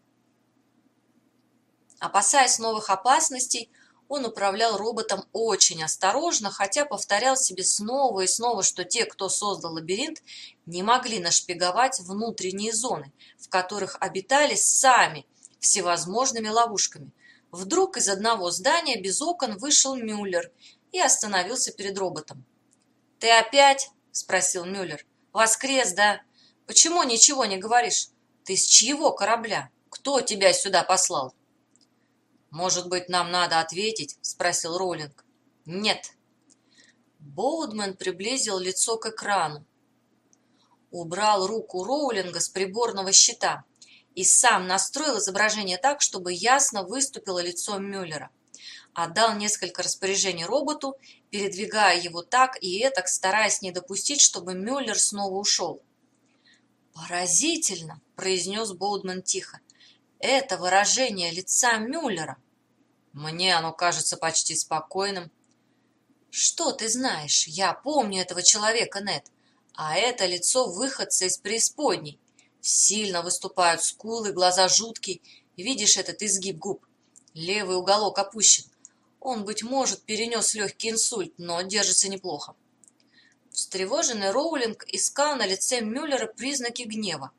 Speaker 1: Опасаясь новых опасностей, он управлял роботом очень осторожно, хотя повторял себе снова и снова, что те, кто создал лабиринт, не могли нашпиговать внутренние зоны, в которых обитали сами всевозможными ловушками — Вдруг из одного здания без окон вышел Мюллер и остановился перед роботом. «Ты опять?» – спросил Мюллер. «Воскрес, да? Почему ничего не говоришь? Ты с чьего корабля? Кто тебя сюда послал?» «Может быть, нам надо ответить?» – спросил Роллинг. «Нет». Боудман приблизил лицо к экрану. Убрал руку Роулинга с приборного щита – и сам настроил изображение так, чтобы ясно выступило лицо Мюллера. Отдал несколько распоряжений роботу, передвигая его так и этак, стараясь не допустить, чтобы Мюллер снова ушел. «Поразительно!» – произнес Боудман тихо. «Это выражение лица Мюллера!» «Мне оно кажется почти спокойным». «Что ты знаешь? Я помню этого человека, Нет. А это лицо выходца из преисподней. Сильно выступают скулы, глаза жуткие. Видишь этот изгиб губ? Левый уголок опущен. Он, быть может, перенес легкий инсульт, но держится неплохо. Встревоженный Роулинг искал на лице Мюллера признаки гнева.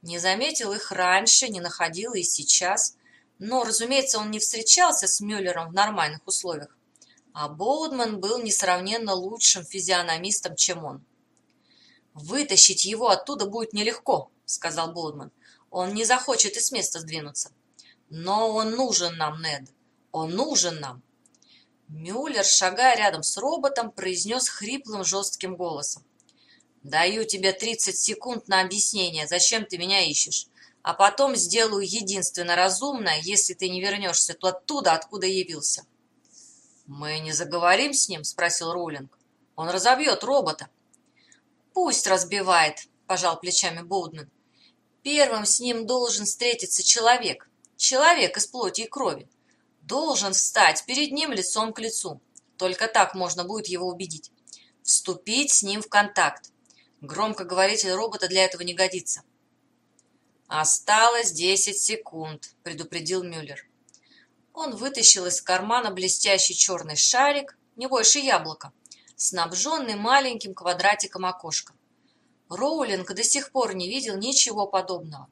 Speaker 1: Не заметил их раньше, не находил и сейчас. Но, разумеется, он не встречался с Мюллером в нормальных условиях. А Боудман был несравненно лучшим физиономистом, чем он. Вытащить его оттуда будет нелегко, сказал Болдман. Он не захочет и с места сдвинуться. Но он нужен нам, Нед. Он нужен нам. Мюллер, шагая рядом с роботом, произнес хриплым жестким голосом. «Даю тебе 30 секунд на объяснение, зачем ты меня ищешь, а потом сделаю единственно разумное, если ты не вернешься оттуда, откуда явился». «Мы не заговорим с ним?» – спросил Роулинг. «Он разобьет робота». «Пусть разбивает», – пожал плечами Боудман. «Первым с ним должен встретиться человек, человек из плоти и крови должен встать перед ним лицом к лицу. Только так можно будет его убедить. Вступить с ним в контакт. Громкоговоритель робота для этого не годится. «Осталось десять секунд», — предупредил Мюллер. Он вытащил из кармана блестящий черный шарик, не больше яблока, снабженный маленьким квадратиком окошка. Роулинг до сих пор не видел ничего подобного.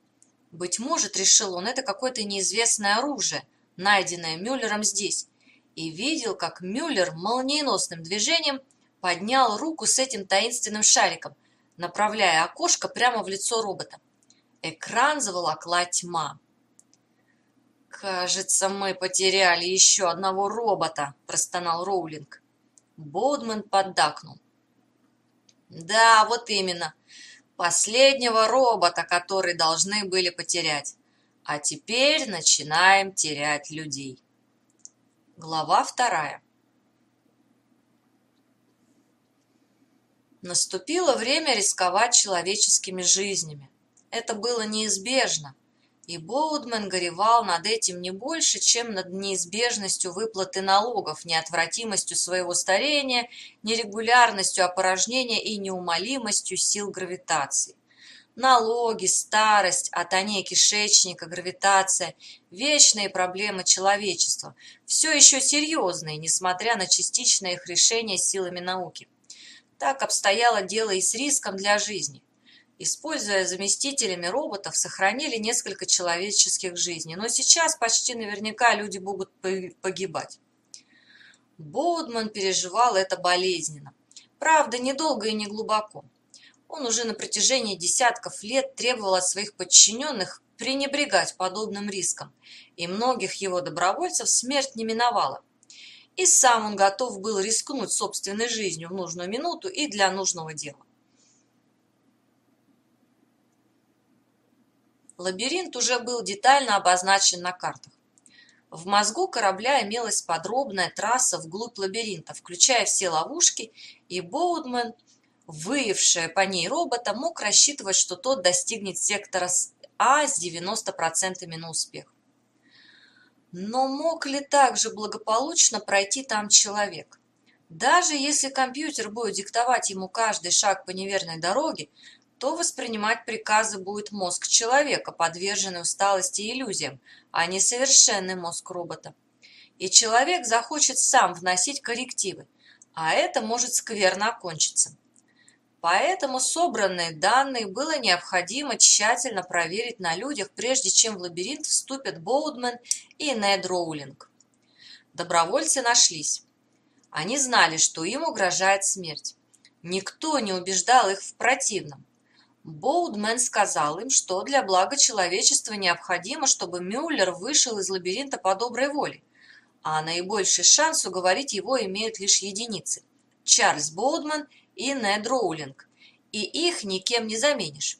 Speaker 1: Быть может, решил он, это какое-то неизвестное оружие — найденное Мюллером здесь, и видел, как Мюллер молниеносным движением поднял руку с этим таинственным шариком, направляя окошко прямо в лицо робота. Экран заволокла тьма. «Кажется, мы потеряли еще одного робота», – простонал Роулинг. Бодман поддакнул. «Да, вот именно. Последнего робота, который должны были потерять. А теперь начинаем терять людей. Глава вторая. Наступило время рисковать человеческими жизнями. Это было неизбежно, и Боудмен горевал над этим не больше, чем над неизбежностью выплаты налогов, неотвратимостью своего старения, нерегулярностью опорожнения и неумолимостью сил гравитации. Налоги, старость, атония кишечника, гравитация – вечные проблемы человечества, все еще серьезные, несмотря на частичное их решение силами науки. Так обстояло дело и с риском для жизни. Используя заместителями роботов, сохранили несколько человеческих жизней, но сейчас почти наверняка люди будут погибать. Боудман переживал это болезненно. Правда, недолго и не глубоко. Он уже на протяжении десятков лет требовал от своих подчиненных пренебрегать подобным риском, и многих его добровольцев смерть не миновала. И сам он готов был рискнуть собственной жизнью в нужную минуту и для нужного дела. Лабиринт уже был детально обозначен на картах. В мозгу корабля имелась подробная трасса вглубь лабиринта, включая все ловушки, и Боудман – выявшая по ней робота, мог рассчитывать, что тот достигнет сектора А с 90% на успех. Но мог ли также благополучно пройти там человек? Даже если компьютер будет диктовать ему каждый шаг по неверной дороге, то воспринимать приказы будет мозг человека, подверженный усталости и иллюзиям, а не совершенный мозг робота. И человек захочет сам вносить коррективы, а это может скверно окончиться. Поэтому собранные данные было необходимо тщательно проверить на людях, прежде чем в лабиринт вступят Боудман и Нед Роулинг. Добровольцы нашлись. Они знали, что им угрожает смерть. Никто не убеждал их в противном. Боудмен сказал им, что для блага человечества необходимо, чтобы Мюллер вышел из лабиринта по доброй воле, а наибольший шанс уговорить его имеют лишь единицы – Чарльз Боудман – и Нед Роулинг, и их никем не заменишь.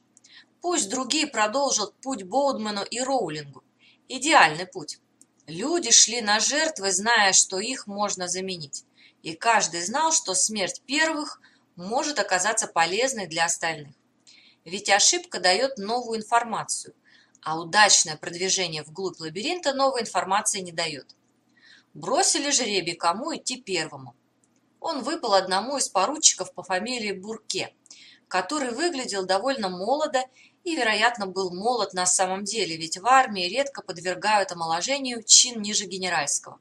Speaker 1: Пусть другие продолжат путь Боудману и Роулингу. Идеальный путь. Люди шли на жертвы, зная, что их можно заменить. И каждый знал, что смерть первых может оказаться полезной для остальных. Ведь ошибка дает новую информацию, а удачное продвижение вглубь лабиринта новой информации не дает. Бросили жребий, кому идти первому он выпал одному из поручиков по фамилии Бурке, который выглядел довольно молодо и, вероятно, был молод на самом деле, ведь в армии редко подвергают омоложению чин ниже генеральского.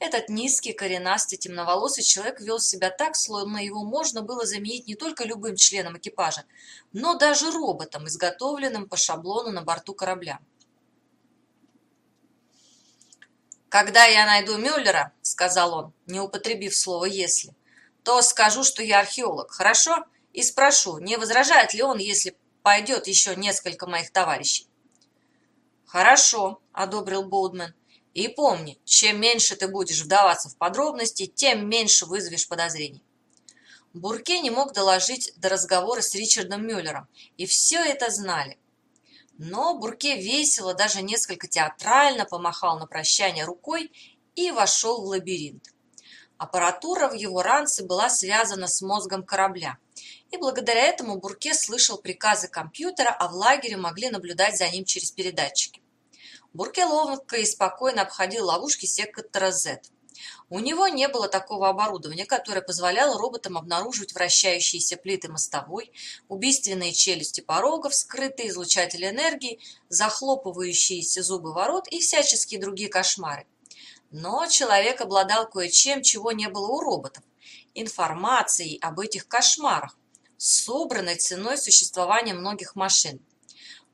Speaker 1: Этот низкий, коренастый, темноволосый человек вел себя так, словно его можно было заменить не только любым членом экипажа, но даже роботом, изготовленным по шаблону на борту корабля. «Когда я найду Мюллера, — сказал он, не употребив слово «если», — то скажу, что я археолог, хорошо? И спрошу, не возражает ли он, если пойдет еще несколько моих товарищей?» «Хорошо», — одобрил Боудмен. «И помни, чем меньше ты будешь вдаваться в подробности, тем меньше вызовешь подозрений». Бурке не мог доложить до разговора с Ричардом Мюллером, и все это знали. Но Бурке весело, даже несколько театрально помахал на прощание рукой и вошел в лабиринт. Аппаратура в его ранце была связана с мозгом корабля, и благодаря этому Бурке слышал приказы компьютера, а в лагере могли наблюдать за ним через передатчики. Бурке ловко и спокойно обходил ловушки сектора Z. У него не было такого оборудования, которое позволяло роботам обнаруживать вращающиеся плиты мостовой, убийственные челюсти порогов, скрытые излучатели энергии, захлопывающиеся зубы ворот и всяческие другие кошмары. Но человек обладал кое-чем, чего не было у роботов – информацией об этих кошмарах, собранной ценой существования многих машин.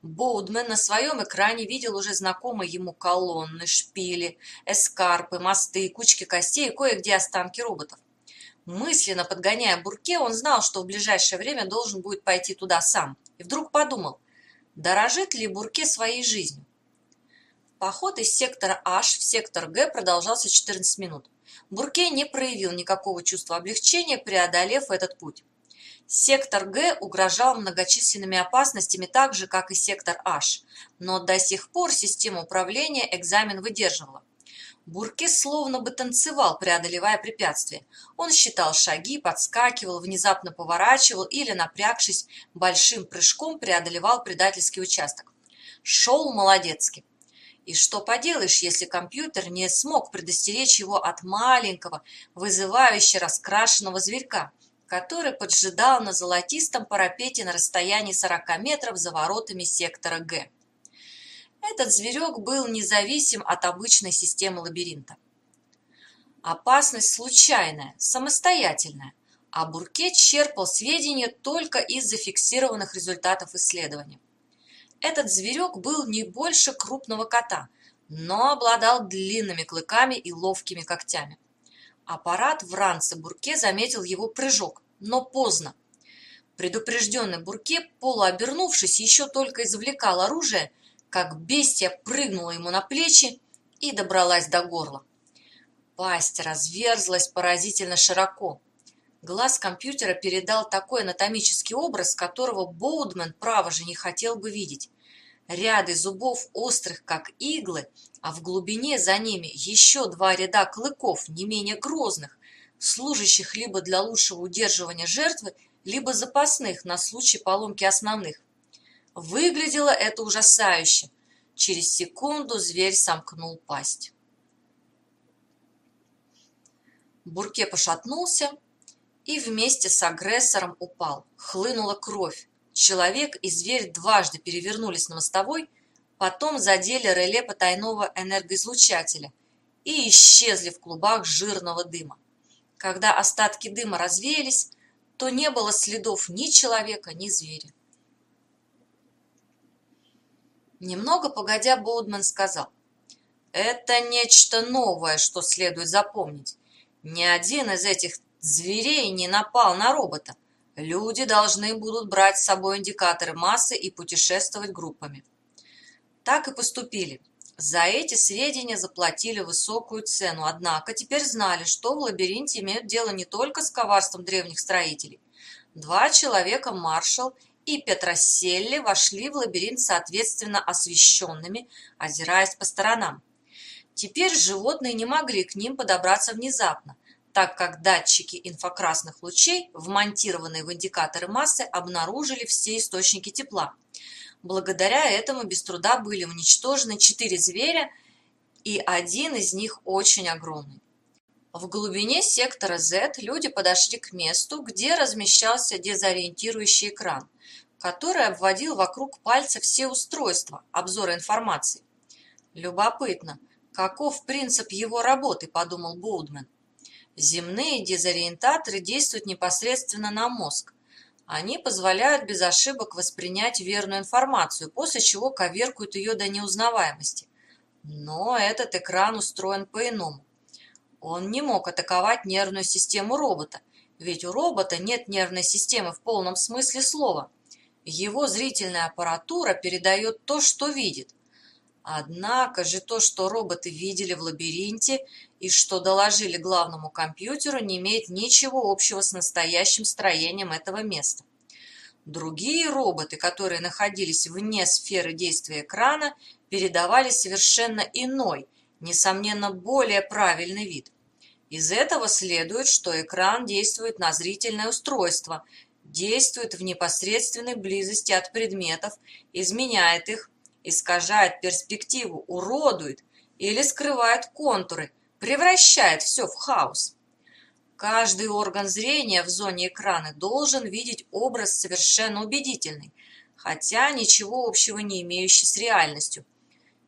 Speaker 1: Боудмен на своем экране видел уже знакомые ему колонны, шпили, эскарпы, мосты, кучки костей и кое-где останки роботов. Мысленно подгоняя Бурке, он знал, что в ближайшее время должен будет пойти туда сам. И вдруг подумал, дорожит ли Бурке своей жизнью. Поход из сектора H в сектор Г продолжался 14 минут. Бурке не проявил никакого чувства облегчения, преодолев этот путь. Сектор Г угрожал многочисленными опасностями так же, как и сектор H, но до сих пор система управления экзамен выдерживала. Бурке словно бы танцевал, преодолевая препятствия. Он считал шаги, подскакивал, внезапно поворачивал или, напрягшись, большим прыжком преодолевал предательский участок. Шел молодецки. И что поделаешь, если компьютер не смог предостеречь его от маленького, вызывающе раскрашенного зверька – который поджидал на золотистом парапете на расстоянии 40 метров за воротами сектора Г. Этот зверек был независим от обычной системы лабиринта. Опасность случайная, самостоятельная, а Бурке черпал сведения только из зафиксированных результатов исследования. Этот зверек был не больше крупного кота, но обладал длинными клыками и ловкими когтями. Аппарат в ранце Бурке заметил его прыжок, но поздно. Предупрежденный Бурке, полуобернувшись, еще только извлекал оружие, как бестия прыгнула ему на плечи и добралась до горла. Пасть разверзлась поразительно широко. Глаз компьютера передал такой анатомический образ, которого Боудмен, право же, не хотел бы видеть. Ряды зубов острых, как иглы, а в глубине за ними еще два ряда клыков, не менее грозных, служащих либо для лучшего удерживания жертвы, либо запасных на случай поломки основных. Выглядело это ужасающе. Через секунду зверь сомкнул пасть. Бурке пошатнулся и вместе с агрессором упал. Хлынула кровь. Человек и зверь дважды перевернулись на мостовой, потом задели реле потайного энергоизлучателя и исчезли в клубах жирного дыма. Когда остатки дыма развеялись, то не было следов ни человека, ни зверя. Немного погодя, Боудман сказал, «Это нечто новое, что следует запомнить. Ни один из этих зверей не напал на робота. Люди должны будут брать с собой индикаторы массы и путешествовать группами. Так и поступили. За эти сведения заплатили высокую цену, однако теперь знали, что в лабиринте имеют дело не только с коварством древних строителей. Два человека, маршал и Петроселли, вошли в лабиринт соответственно освещенными, озираясь по сторонам. Теперь животные не могли к ним подобраться внезапно, так как датчики инфракрасных лучей, вмонтированные в индикаторы массы, обнаружили все источники тепла. Благодаря этому без труда были уничтожены четыре зверя, и один из них очень огромный. В глубине сектора Z люди подошли к месту, где размещался дезориентирующий экран, который обводил вокруг пальца все устройства обзора информации. Любопытно, каков принцип его работы, подумал Боудмен. Земные дезориентаторы действуют непосредственно на мозг. Они позволяют без ошибок воспринять верную информацию, после чего коверкуют ее до неузнаваемости. Но этот экран устроен по-иному. Он не мог атаковать нервную систему робота, ведь у робота нет нервной системы в полном смысле слова. Его зрительная аппаратура передает то, что видит. Однако же то, что роботы видели в лабиринте и что доложили главному компьютеру, не имеет ничего общего с настоящим строением этого места. Другие роботы, которые находились вне сферы действия экрана, передавали совершенно иной, несомненно, более правильный вид. Из этого следует, что экран действует на зрительное устройство, действует в непосредственной близости от предметов, изменяет их, искажает перспективу, уродует или скрывает контуры, превращает все в хаос. Каждый орган зрения в зоне экрана должен видеть образ совершенно убедительный, хотя ничего общего не имеющий с реальностью.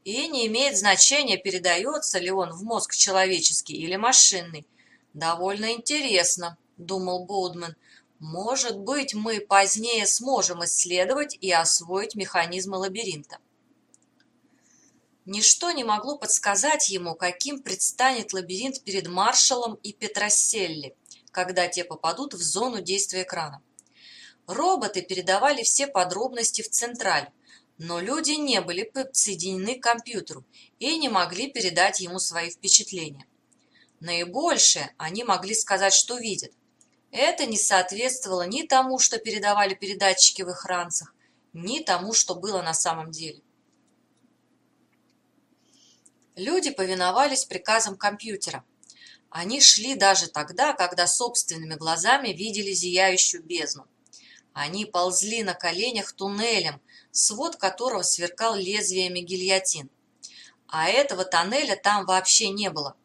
Speaker 1: И не имеет значения, передается ли он в мозг человеческий или машинный. Довольно интересно, думал Болдман. Может быть, мы позднее сможем исследовать и освоить механизмы лабиринта. Ничто не могло подсказать ему, каким предстанет лабиринт перед маршалом и Петросселли, когда те попадут в зону действия экрана. Роботы передавали все подробности в централь, но люди не были подсоединены к компьютеру и не могли передать ему свои впечатления. Наибольшее они могли сказать, что видят. Это не соответствовало ни тому, что передавали передатчики в их ранцах, ни тому, что было на самом деле. Люди повиновались приказам компьютера. Они шли даже тогда, когда собственными глазами видели зияющую бездну. Они ползли на коленях туннелем, свод которого сверкал лезвиями гильотин. А этого тоннеля там вообще не было.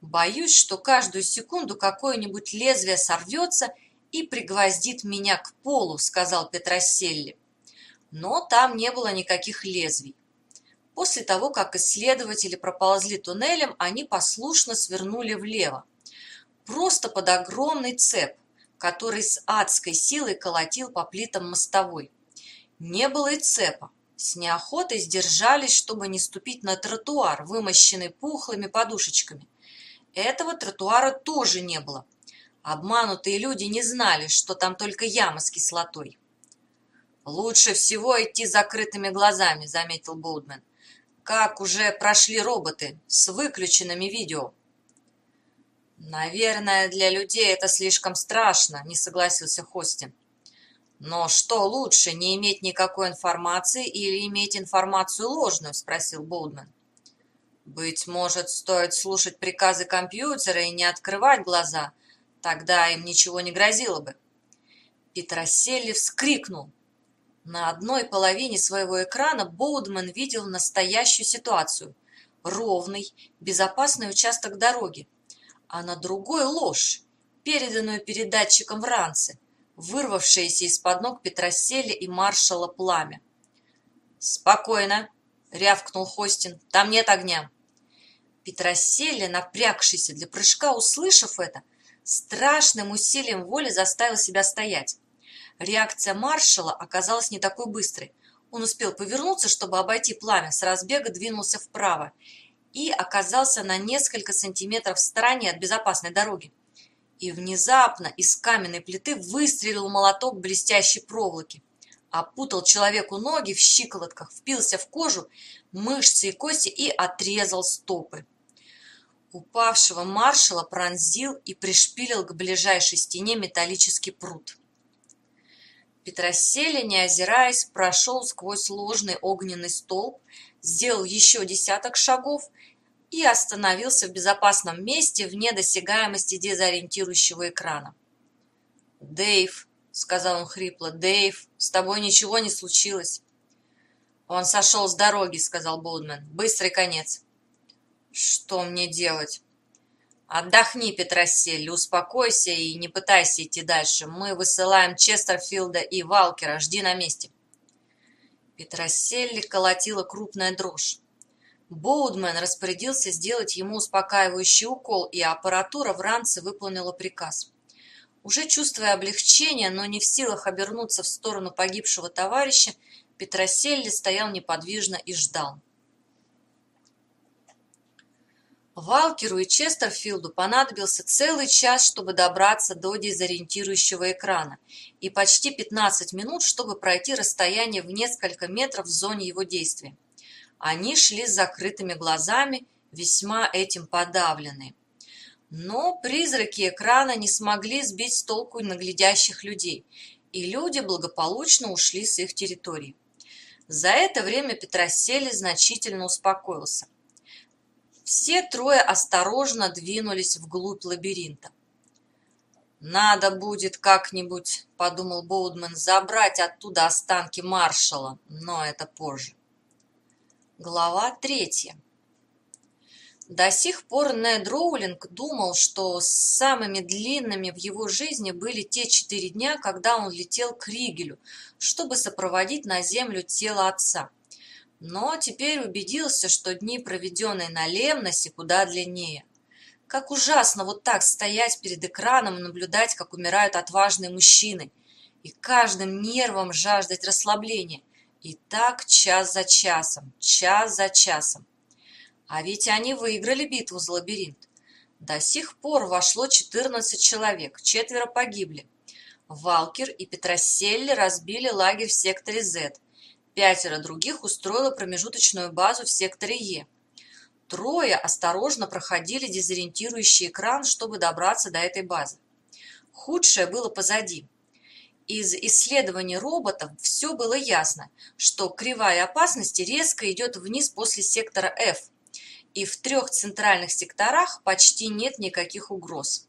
Speaker 1: Боюсь, что каждую секунду какое-нибудь лезвие сорвется и пригвоздит меня к полу, сказал Петроселли. Но там не было никаких лезвий. После того, как исследователи проползли туннелем, они послушно свернули влево. Просто под огромный цеп, который с адской силой колотил по плитам мостовой. Не было и цепа. С неохотой сдержались, чтобы не ступить на тротуар, вымощенный пухлыми подушечками. Этого тротуара тоже не было. Обманутые люди не знали, что там только яма с кислотой. «Лучше всего идти закрытыми глазами», — заметил Боудмен как уже прошли роботы с выключенными видео. Наверное, для людей это слишком страшно, не согласился Хостин. Но что лучше, не иметь никакой информации или иметь информацию ложную, спросил Болдман. Быть может, стоит слушать приказы компьютера и не открывать глаза, тогда им ничего не грозило бы. Петроселли вскрикнул. На одной половине своего экрана Боудман видел настоящую ситуацию – ровный, безопасный участок дороги, а на другой – ложь, переданную передатчиком в ранце, вырвавшаяся из-под ног Петросели и маршала пламя. «Спокойно!» – рявкнул Хостин. «Там нет огня!» Петросели, напрягшийся для прыжка, услышав это, страшным усилием воли заставил себя стоять. Реакция маршала оказалась не такой быстрой. Он успел повернуться, чтобы обойти пламя, с разбега двинулся вправо и оказался на несколько сантиметров в стороне от безопасной дороги. И внезапно из каменной плиты выстрелил молоток блестящей проволоки. Опутал человеку ноги в щиколотках, впился в кожу, мышцы и кости и отрезал стопы. Упавшего маршала пронзил и пришпилил к ближайшей стене металлический пруд. Петросели, не озираясь, прошел сквозь ложный огненный столб, сделал еще десяток шагов и остановился в безопасном месте вне досягаемости дезориентирующего экрана. «Дэйв», — сказал он хрипло, — «Дэйв, с тобой ничего не случилось». «Он сошел с дороги», — сказал Болдмен. «Быстрый конец». «Что мне делать?» Отдохни, Петроссель, успокойся и не пытайся идти дальше. Мы высылаем Честерфилда и Валкера. Жди на месте. Петросселли колотила крупная дрожь. Боудмен распорядился сделать ему успокаивающий укол, и аппаратура в ранце выполнила приказ. Уже чувствуя облегчение, но не в силах обернуться в сторону погибшего товарища, Петроселли стоял неподвижно и ждал. Валкеру и Честерфилду понадобился целый час, чтобы добраться до дезориентирующего экрана, и почти 15 минут, чтобы пройти расстояние в несколько метров в зоне его действия. Они шли с закрытыми глазами, весьма этим подавленные. Но призраки экрана не смогли сбить с толку наглядящих людей, и люди благополучно ушли с их территории. За это время Петросели значительно успокоился. Все трое осторожно двинулись вглубь лабиринта. «Надо будет как-нибудь, — подумал Боудман, — забрать оттуда останки маршала, но это позже». Глава третья. До сих пор Нед Роулинг думал, что самыми длинными в его жизни были те четыре дня, когда он летел к Ригелю, чтобы сопроводить на землю тело отца. Но теперь убедился, что дни, проведенные на Лемносе, куда длиннее. Как ужасно вот так стоять перед экраном и наблюдать, как умирают отважные мужчины, и каждым нервом жаждать расслабления. И так час за часом, час за часом. А ведь они выиграли битву за лабиринт. До сих пор вошло 14 человек, четверо погибли. Валкер и Петроселли разбили лагерь в секторе Z. Пятеро других устроило промежуточную базу в секторе Е. Трое осторожно проходили дезориентирующий экран, чтобы добраться до этой базы. Худшее было позади. Из исследований роботов все было ясно, что кривая опасности резко идет вниз после сектора F – и в трех центральных секторах почти нет никаких угроз.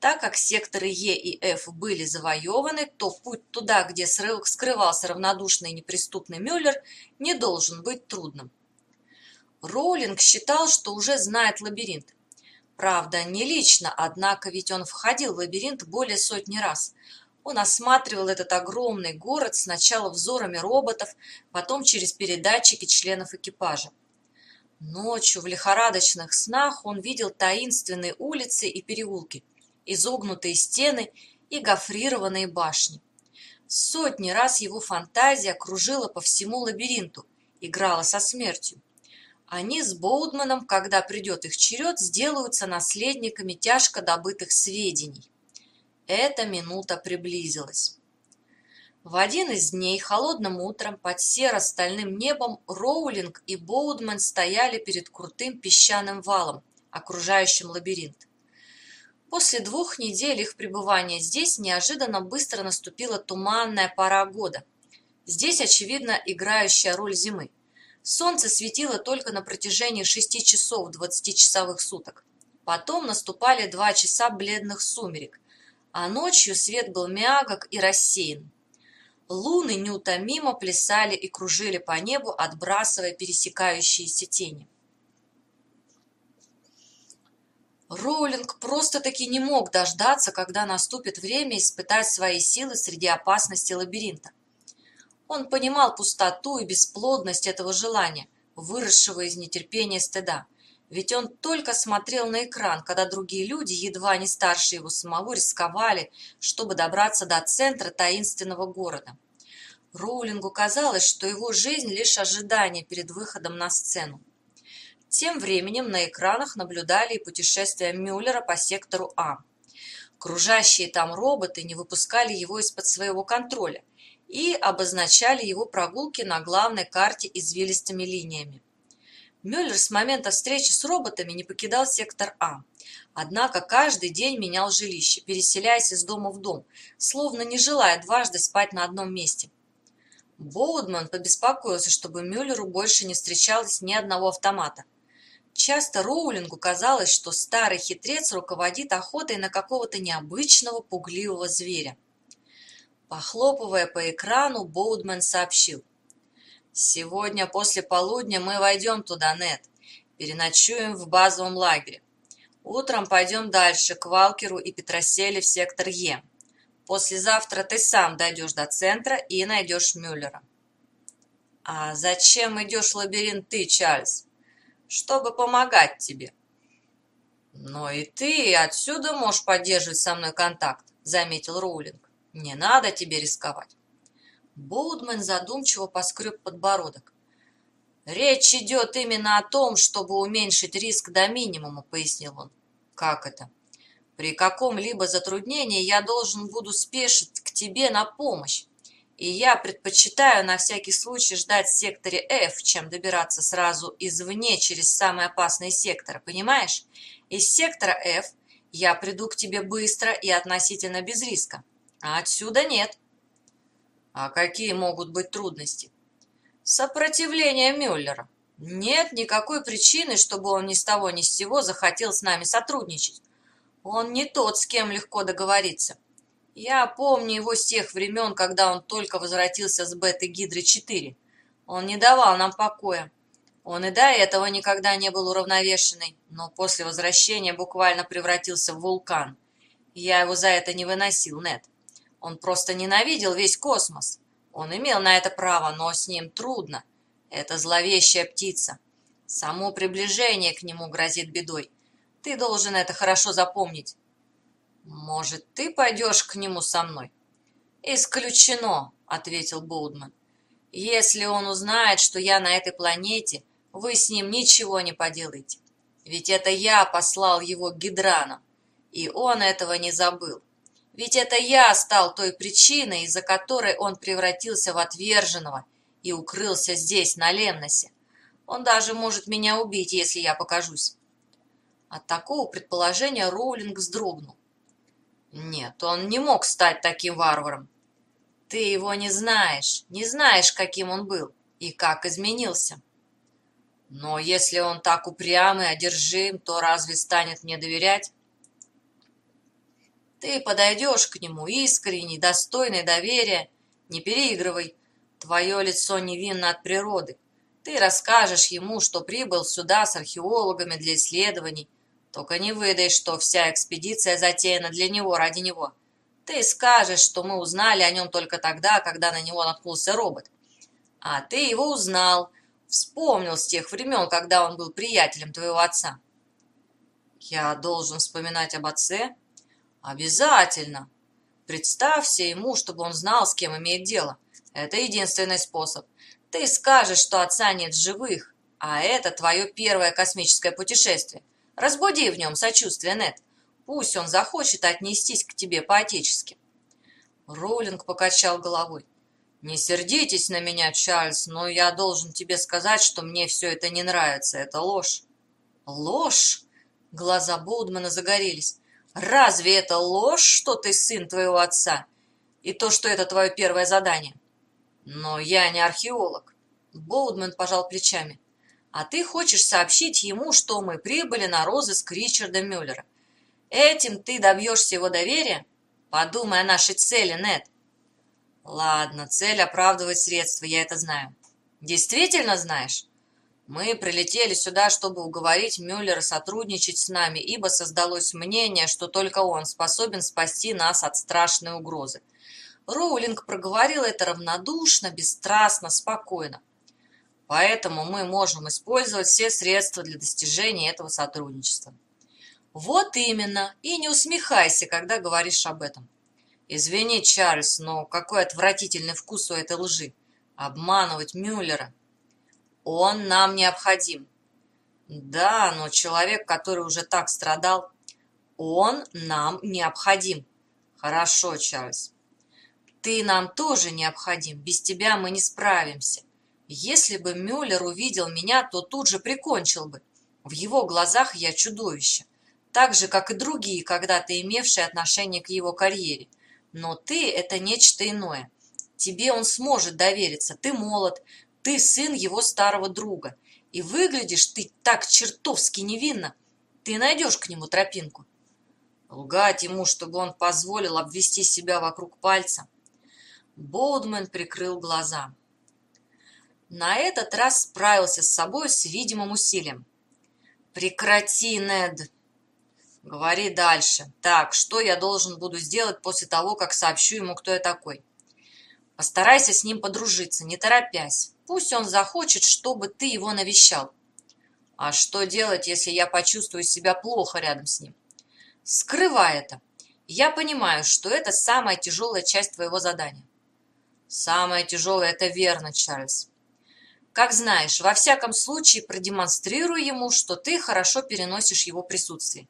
Speaker 1: Так как секторы Е и Ф были завоеваны, то путь туда, где скрывался равнодушный и неприступный Мюллер, не должен быть трудным. Роулинг считал, что уже знает лабиринт. Правда, не лично, однако ведь он входил в лабиринт более сотни раз. Он осматривал этот огромный город сначала взорами роботов, потом через передатчики членов экипажа. Ночью в лихорадочных снах он видел таинственные улицы и переулки, изогнутые стены и гофрированные башни. Сотни раз его фантазия кружила по всему лабиринту, играла со смертью. Они с Боудманом, когда придет их черед, сделаются наследниками тяжко добытых сведений. Эта минута приблизилась. В один из дней холодным утром под серо-стальным небом Роулинг и Боудман стояли перед крутым песчаным валом, окружающим лабиринт. После двух недель их пребывания здесь неожиданно быстро наступила туманная пора года. Здесь, очевидно, играющая роль зимы. Солнце светило только на протяжении шести часов двадцатичасовых суток. Потом наступали два часа бледных сумерек, а ночью свет был мягок и рассеян. Луны неутомимо плясали и кружили по небу, отбрасывая пересекающиеся тени. Роулинг просто-таки не мог дождаться, когда наступит время испытать свои силы среди опасности лабиринта. Он понимал пустоту и бесплодность этого желания, выросшего из нетерпения стыда. Ведь он только смотрел на экран, когда другие люди, едва не старше его самого, рисковали, чтобы добраться до центра таинственного города. Роулингу казалось, что его жизнь лишь ожидание перед выходом на сцену. Тем временем на экранах наблюдали и путешествия Мюллера по сектору А. Кружащие там роботы не выпускали его из-под своего контроля и обозначали его прогулки на главной карте извилистыми линиями. Мюллер с момента встречи с роботами не покидал сектор А. Однако каждый день менял жилище, переселяясь из дома в дом, словно не желая дважды спать на одном месте. Боудман побеспокоился, чтобы Мюллеру больше не встречалось ни одного автомата. Часто Роулингу казалось, что старый хитрец руководит охотой на какого-то необычного пугливого зверя. Похлопывая по экрану, Боудман сообщил – Сегодня после полудня мы войдем туда, Нет. Переночуем в базовом лагере. Утром пойдем дальше, к Валкеру и Петросели в сектор Е. Послезавтра ты сам дойдешь до центра и найдешь Мюллера. А зачем идешь в лабиринт ты, Чарльз? Чтобы помогать тебе. Но и ты отсюда можешь поддерживать со мной контакт, заметил Роулинг. Не надо тебе рисковать. Боудман задумчиво поскреб подбородок. «Речь идет именно о том, чтобы уменьшить риск до минимума», — пояснил он. «Как это?» «При каком-либо затруднении я должен буду спешить к тебе на помощь. И я предпочитаю на всякий случай ждать в секторе F, чем добираться сразу извне через самые опасные секторы, понимаешь? Из сектора F я приду к тебе быстро и относительно без риска. А отсюда нет. А какие могут быть трудности? Сопротивление Мюллера. Нет никакой причины, чтобы он ни с того ни с сего захотел с нами сотрудничать. Он не тот, с кем легко договориться. Я помню его с тех времен, когда он только возвратился с Беты-Гидры-4. Он не давал нам покоя. Он и до этого никогда не был уравновешенный, но после возвращения буквально превратился в вулкан. Я его за это не выносил, Нет. Он просто ненавидел весь космос. Он имел на это право, но с ним трудно. Это зловещая птица. Само приближение к нему грозит бедой. Ты должен это хорошо запомнить. Может, ты пойдешь к нему со мной? Исключено, ответил Боудман. Если он узнает, что я на этой планете, вы с ним ничего не поделаете. Ведь это я послал его к Гидранам, и он этого не забыл. Ведь это я стал той причиной, из-за которой он превратился в отверженного и укрылся здесь, на Ленносе. Он даже может меня убить, если я покажусь. От такого предположения Роулинг вздрогнул. Нет, он не мог стать таким варваром. Ты его не знаешь, не знаешь, каким он был и как изменился. Но если он так упрямый, одержим, то разве станет мне доверять? Ты подойдешь к нему искренний, достойный доверия, не переигрывай. Твое лицо невинно от природы. Ты расскажешь ему, что прибыл сюда с археологами для исследований, только не выдай, что вся экспедиция затеяна для него, ради него. Ты скажешь, что мы узнали о нем только тогда, когда на него наткнулся робот. А ты его узнал, вспомнил с тех времен, когда он был приятелем твоего отца. Я должен вспоминать об отце? Обязательно. Представься ему, чтобы он знал, с кем имеет дело. Это единственный способ. Ты скажешь, что отца нет в живых, а это твое первое космическое путешествие – Разбуди в нем сочувствие, Нет. Пусть он захочет отнестись к тебе по-отечески. Роулинг покачал головой. «Не сердитесь на меня, Чарльз, но я должен тебе сказать, что мне все это не нравится. Это ложь». «Ложь?» Глаза Боудмана загорелись. «Разве это ложь, что ты сын твоего отца? И то, что это твое первое задание?» «Но я не археолог». Боудман пожал плечами а ты хочешь сообщить ему, что мы прибыли на розыск Ричарда Мюллера. Этим ты добьешься его доверия? Подумай о нашей цели, Нед. Ладно, цель оправдывает средства, я это знаю. Действительно знаешь? Мы прилетели сюда, чтобы уговорить Мюллера сотрудничать с нами, ибо создалось мнение, что только он способен спасти нас от страшной угрозы. Роулинг проговорил это равнодушно, бесстрастно, спокойно. Поэтому мы можем использовать все средства для достижения этого сотрудничества. Вот именно. И не усмехайся, когда говоришь об этом. Извини, Чарльз, но какой отвратительный вкус у этой лжи. Обманывать Мюллера. Он нам необходим. Да, но человек, который уже так страдал, он нам необходим. Хорошо, Чарльз. Ты нам тоже необходим. Без тебя мы не справимся. Если бы Мюллер увидел меня, то тут же прикончил бы. В его глазах я чудовище, так же, как и другие, когда-то имевшие отношение к его карьере. Но ты – это нечто иное. Тебе он сможет довериться, ты молод, ты сын его старого друга. И выглядишь ты так чертовски невинно. Ты найдешь к нему тропинку. Лгать ему, чтобы он позволил обвести себя вокруг пальца. Боудмен прикрыл глаза. На этот раз справился с собой с видимым усилием. «Прекрати, Нед!» «Говори дальше. Так, что я должен буду сделать после того, как сообщу ему, кто я такой?» «Постарайся с ним подружиться, не торопясь. Пусть он захочет, чтобы ты его навещал. А что делать, если я почувствую себя плохо рядом с ним? Скрывай это. Я понимаю, что это самая тяжелая часть твоего задания. Самое тяжелое – это верно, Чарльз. Как знаешь, во всяком случае продемонстрируй ему, что ты хорошо переносишь его присутствие.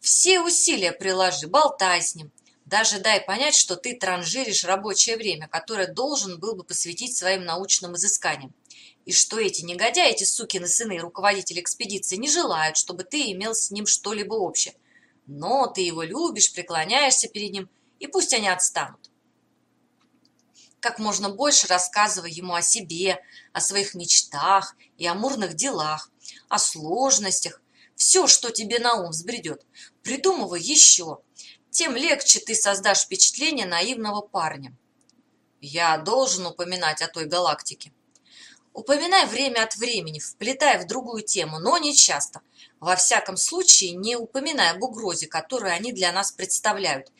Speaker 1: Все усилия приложи, болтай с ним. Даже дай понять, что ты транжиришь рабочее время, которое должен был бы посвятить своим научным изысканиям. И что эти негодяи, эти сукины сыны руководители экспедиции не желают, чтобы ты имел с ним что-либо общее. Но ты его любишь, преклоняешься перед ним, и пусть они отстанут. Как можно больше рассказывай ему о себе, о своих мечтах и амурных делах, о сложностях, все, что тебе на ум взбредет. Придумывай еще, тем легче ты создашь впечатление наивного парня. Я должен упоминать о той галактике. Упоминай время от времени, вплетай в другую тему, но не часто. Во всяком случае, не упоминай об угрозе, которую они для нас представляют.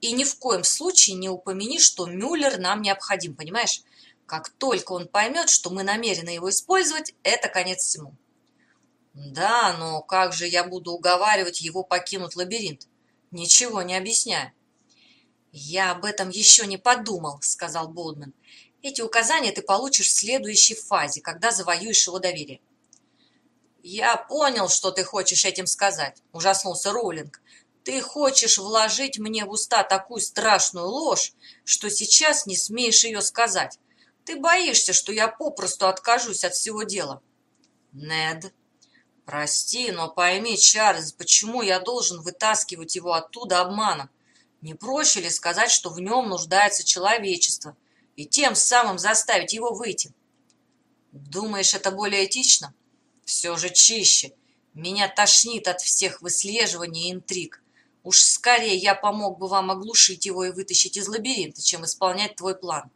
Speaker 1: И ни в коем случае не упомяни, что Мюллер нам необходим, понимаешь? Как только он поймет, что мы намерены его использовать, это конец всему. Да, но как же я буду уговаривать его покинуть лабиринт? Ничего не объясняя. «Я об этом еще не подумал», — сказал Болдман. «Эти указания ты получишь в следующей фазе, когда завоюешь его доверие». «Я понял, что ты хочешь этим сказать», — ужаснулся Роулинг. «Ты хочешь вложить мне в уста такую страшную ложь, что сейчас не смеешь ее сказать. Ты боишься, что я попросту откажусь от всего дела». «Нед», Прости, но пойми, Чарльз, почему я должен вытаскивать его оттуда обманом? Не проще ли сказать, что в нем нуждается человечество, и тем самым заставить его выйти? Думаешь, это более этично? Все же чище. Меня тошнит от всех выслеживаний и интриг. Уж скорее я помог бы вам оглушить его и вытащить из лабиринта, чем исполнять твой план.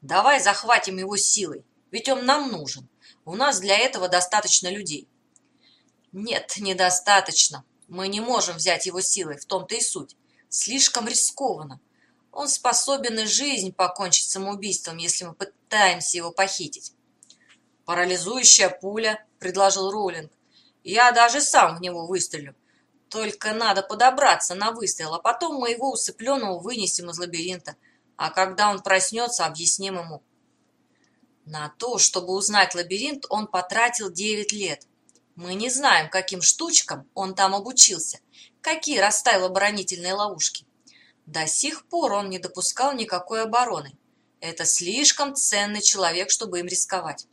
Speaker 1: Давай захватим его силой, ведь он нам нужен. У нас для этого достаточно людей. Нет, недостаточно. Мы не можем взять его силой, в том-то и суть. Слишком рискованно. Он способен и жизнь покончить самоубийством, если мы пытаемся его похитить. «Парализующая пуля», — предложил Роулинг. «Я даже сам в него выстрелю. Только надо подобраться на выстрел, а потом мы его усыпленного вынесем из лабиринта. А когда он проснется, объясним ему». На то, чтобы узнать лабиринт, он потратил девять лет. Мы не знаем, каким штучкам он там обучился, какие расставил оборонительные ловушки. До сих пор он не допускал никакой обороны. Это слишком ценный человек, чтобы им рисковать.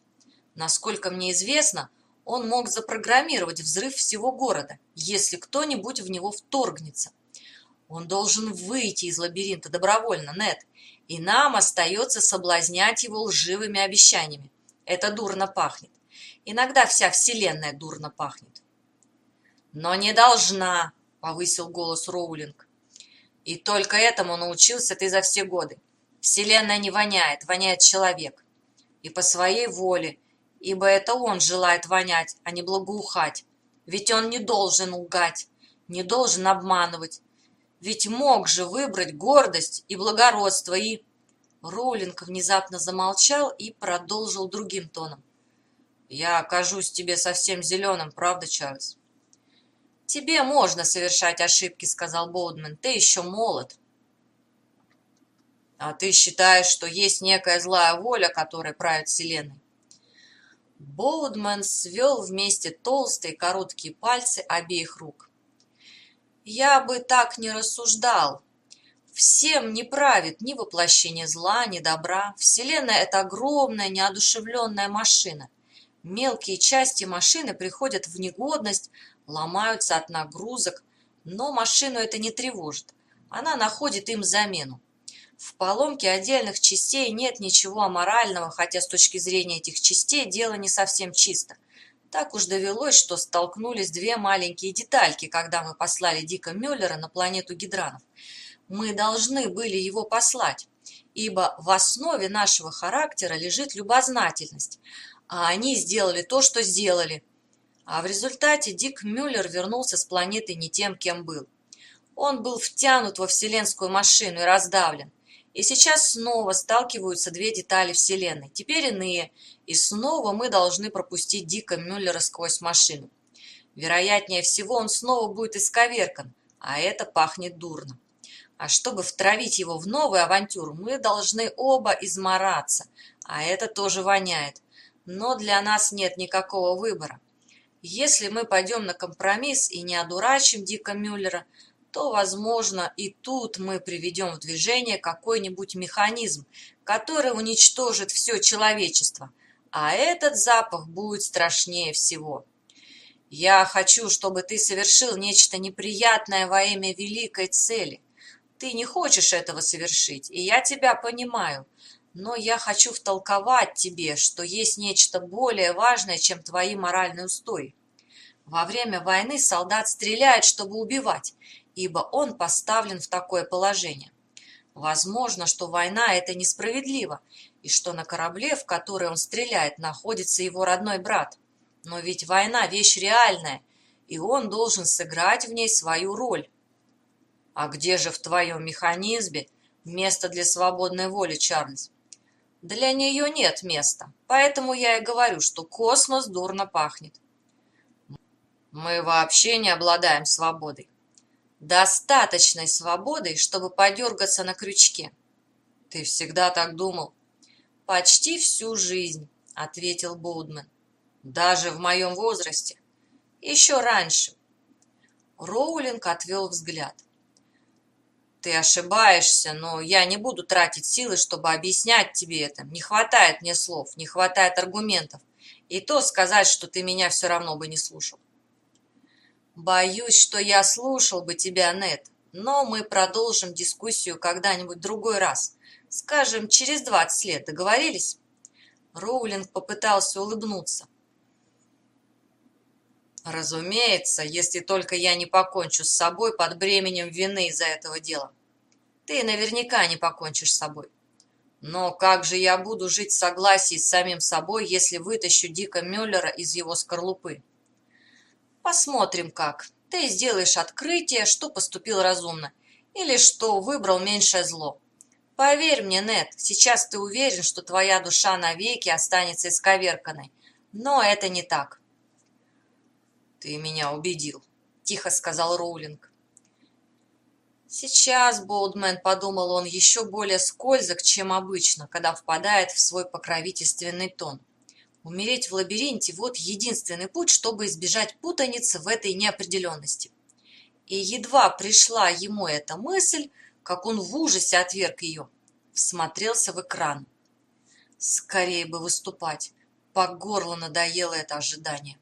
Speaker 1: Насколько мне известно, он мог запрограммировать взрыв всего города, если кто-нибудь в него вторгнется. Он должен выйти из лабиринта добровольно, Нет, и нам остается соблазнять его лживыми обещаниями. Это дурно пахнет. Иногда вся вселенная дурно пахнет. Но не должна, повысил голос Роулинг. И только этому научился ты за все годы. Вселенная не воняет, воняет человек. И по своей воле, ибо это он желает вонять, а не благоухать. Ведь он не должен лгать, не должен обманывать. Ведь мог же выбрать гордость и благородство и... Роулинг внезапно замолчал и продолжил другим тоном. Я окажусь тебе совсем зеленым, правда, Чарльз? Тебе можно совершать ошибки, сказал Боудман. Ты еще молод. А ты считаешь, что есть некая злая воля, которая правит вселенной? Боудман свел вместе толстые короткие пальцы обеих рук. Я бы так не рассуждал. Всем не правит ни воплощение зла, ни добра. Вселенная – это огромная, неодушевленная машина – Мелкие части машины приходят в негодность, ломаются от нагрузок, но машину это не тревожит. Она находит им замену. В поломке отдельных частей нет ничего аморального, хотя с точки зрения этих частей дело не совсем чисто. Так уж довелось, что столкнулись две маленькие детальки, когда мы послали Дика Мюллера на планету Гидранов. Мы должны были его послать, ибо в основе нашего характера лежит любознательность – а они сделали то, что сделали. А в результате Дик Мюллер вернулся с планеты не тем, кем был. Он был втянут во вселенскую машину и раздавлен. И сейчас снова сталкиваются две детали Вселенной, теперь иные, и снова мы должны пропустить Дика Мюллера сквозь машину. Вероятнее всего, он снова будет исковеркан, а это пахнет дурно. А чтобы втравить его в новую авантюру, мы должны оба измораться, а это тоже воняет. Но для нас нет никакого выбора. Если мы пойдем на компромисс и не одурачим Дика Мюллера, то, возможно, и тут мы приведем в движение какой-нибудь механизм, который уничтожит все человечество, а этот запах будет страшнее всего. Я хочу, чтобы ты совершил нечто неприятное во имя великой цели. Ты не хочешь этого совершить, и я тебя понимаю, но я хочу втолковать тебе, что есть нечто более важное, чем твои моральные устои. Во время войны солдат стреляет, чтобы убивать, ибо он поставлен в такое положение. Возможно, что война – это несправедливо, и что на корабле, в который он стреляет, находится его родной брат. Но ведь война – вещь реальная, и он должен сыграть в ней свою роль. А где же в твоем механизме место для свободной воли, Чарльз? Для нее нет места, поэтому я и говорю, что космос дурно пахнет. Мы вообще не обладаем свободой. Достаточной свободой, чтобы подергаться на крючке. Ты всегда так думал? Почти всю жизнь, ответил Боудман. Даже в моем возрасте. Еще раньше. Роулинг отвел взгляд. Ты ошибаешься, но я не буду тратить силы, чтобы объяснять тебе это. Не хватает мне слов, не хватает аргументов. И то сказать, что ты меня все равно бы не слушал. Боюсь, что я слушал бы тебя, Нет, но мы продолжим дискуссию когда-нибудь другой раз. Скажем, через 20 лет. Договорились? Роулинг попытался улыбнуться. Разумеется, если только я не покончу с собой под бременем вины из-за этого дела. Ты наверняка не покончишь с собой. Но как же я буду жить в согласии с самим собой, если вытащу Дика Мюллера из его скорлупы? Посмотрим как. Ты сделаешь открытие, что поступил разумно, или что выбрал меньшее зло. Поверь мне, Нед, сейчас ты уверен, что твоя душа навеки останется исковерканной. Но это не так. «Ты меня убедил», — тихо сказал Роулинг. Сейчас, Болдмен, подумал он, еще более скользок, чем обычно, когда впадает в свой покровительственный тон. Умереть в лабиринте – вот единственный путь, чтобы избежать путаницы в этой неопределенности. И едва пришла ему эта мысль, как он в ужасе отверг ее, всмотрелся в экран. Скорее бы выступать, по горло надоело это ожидание.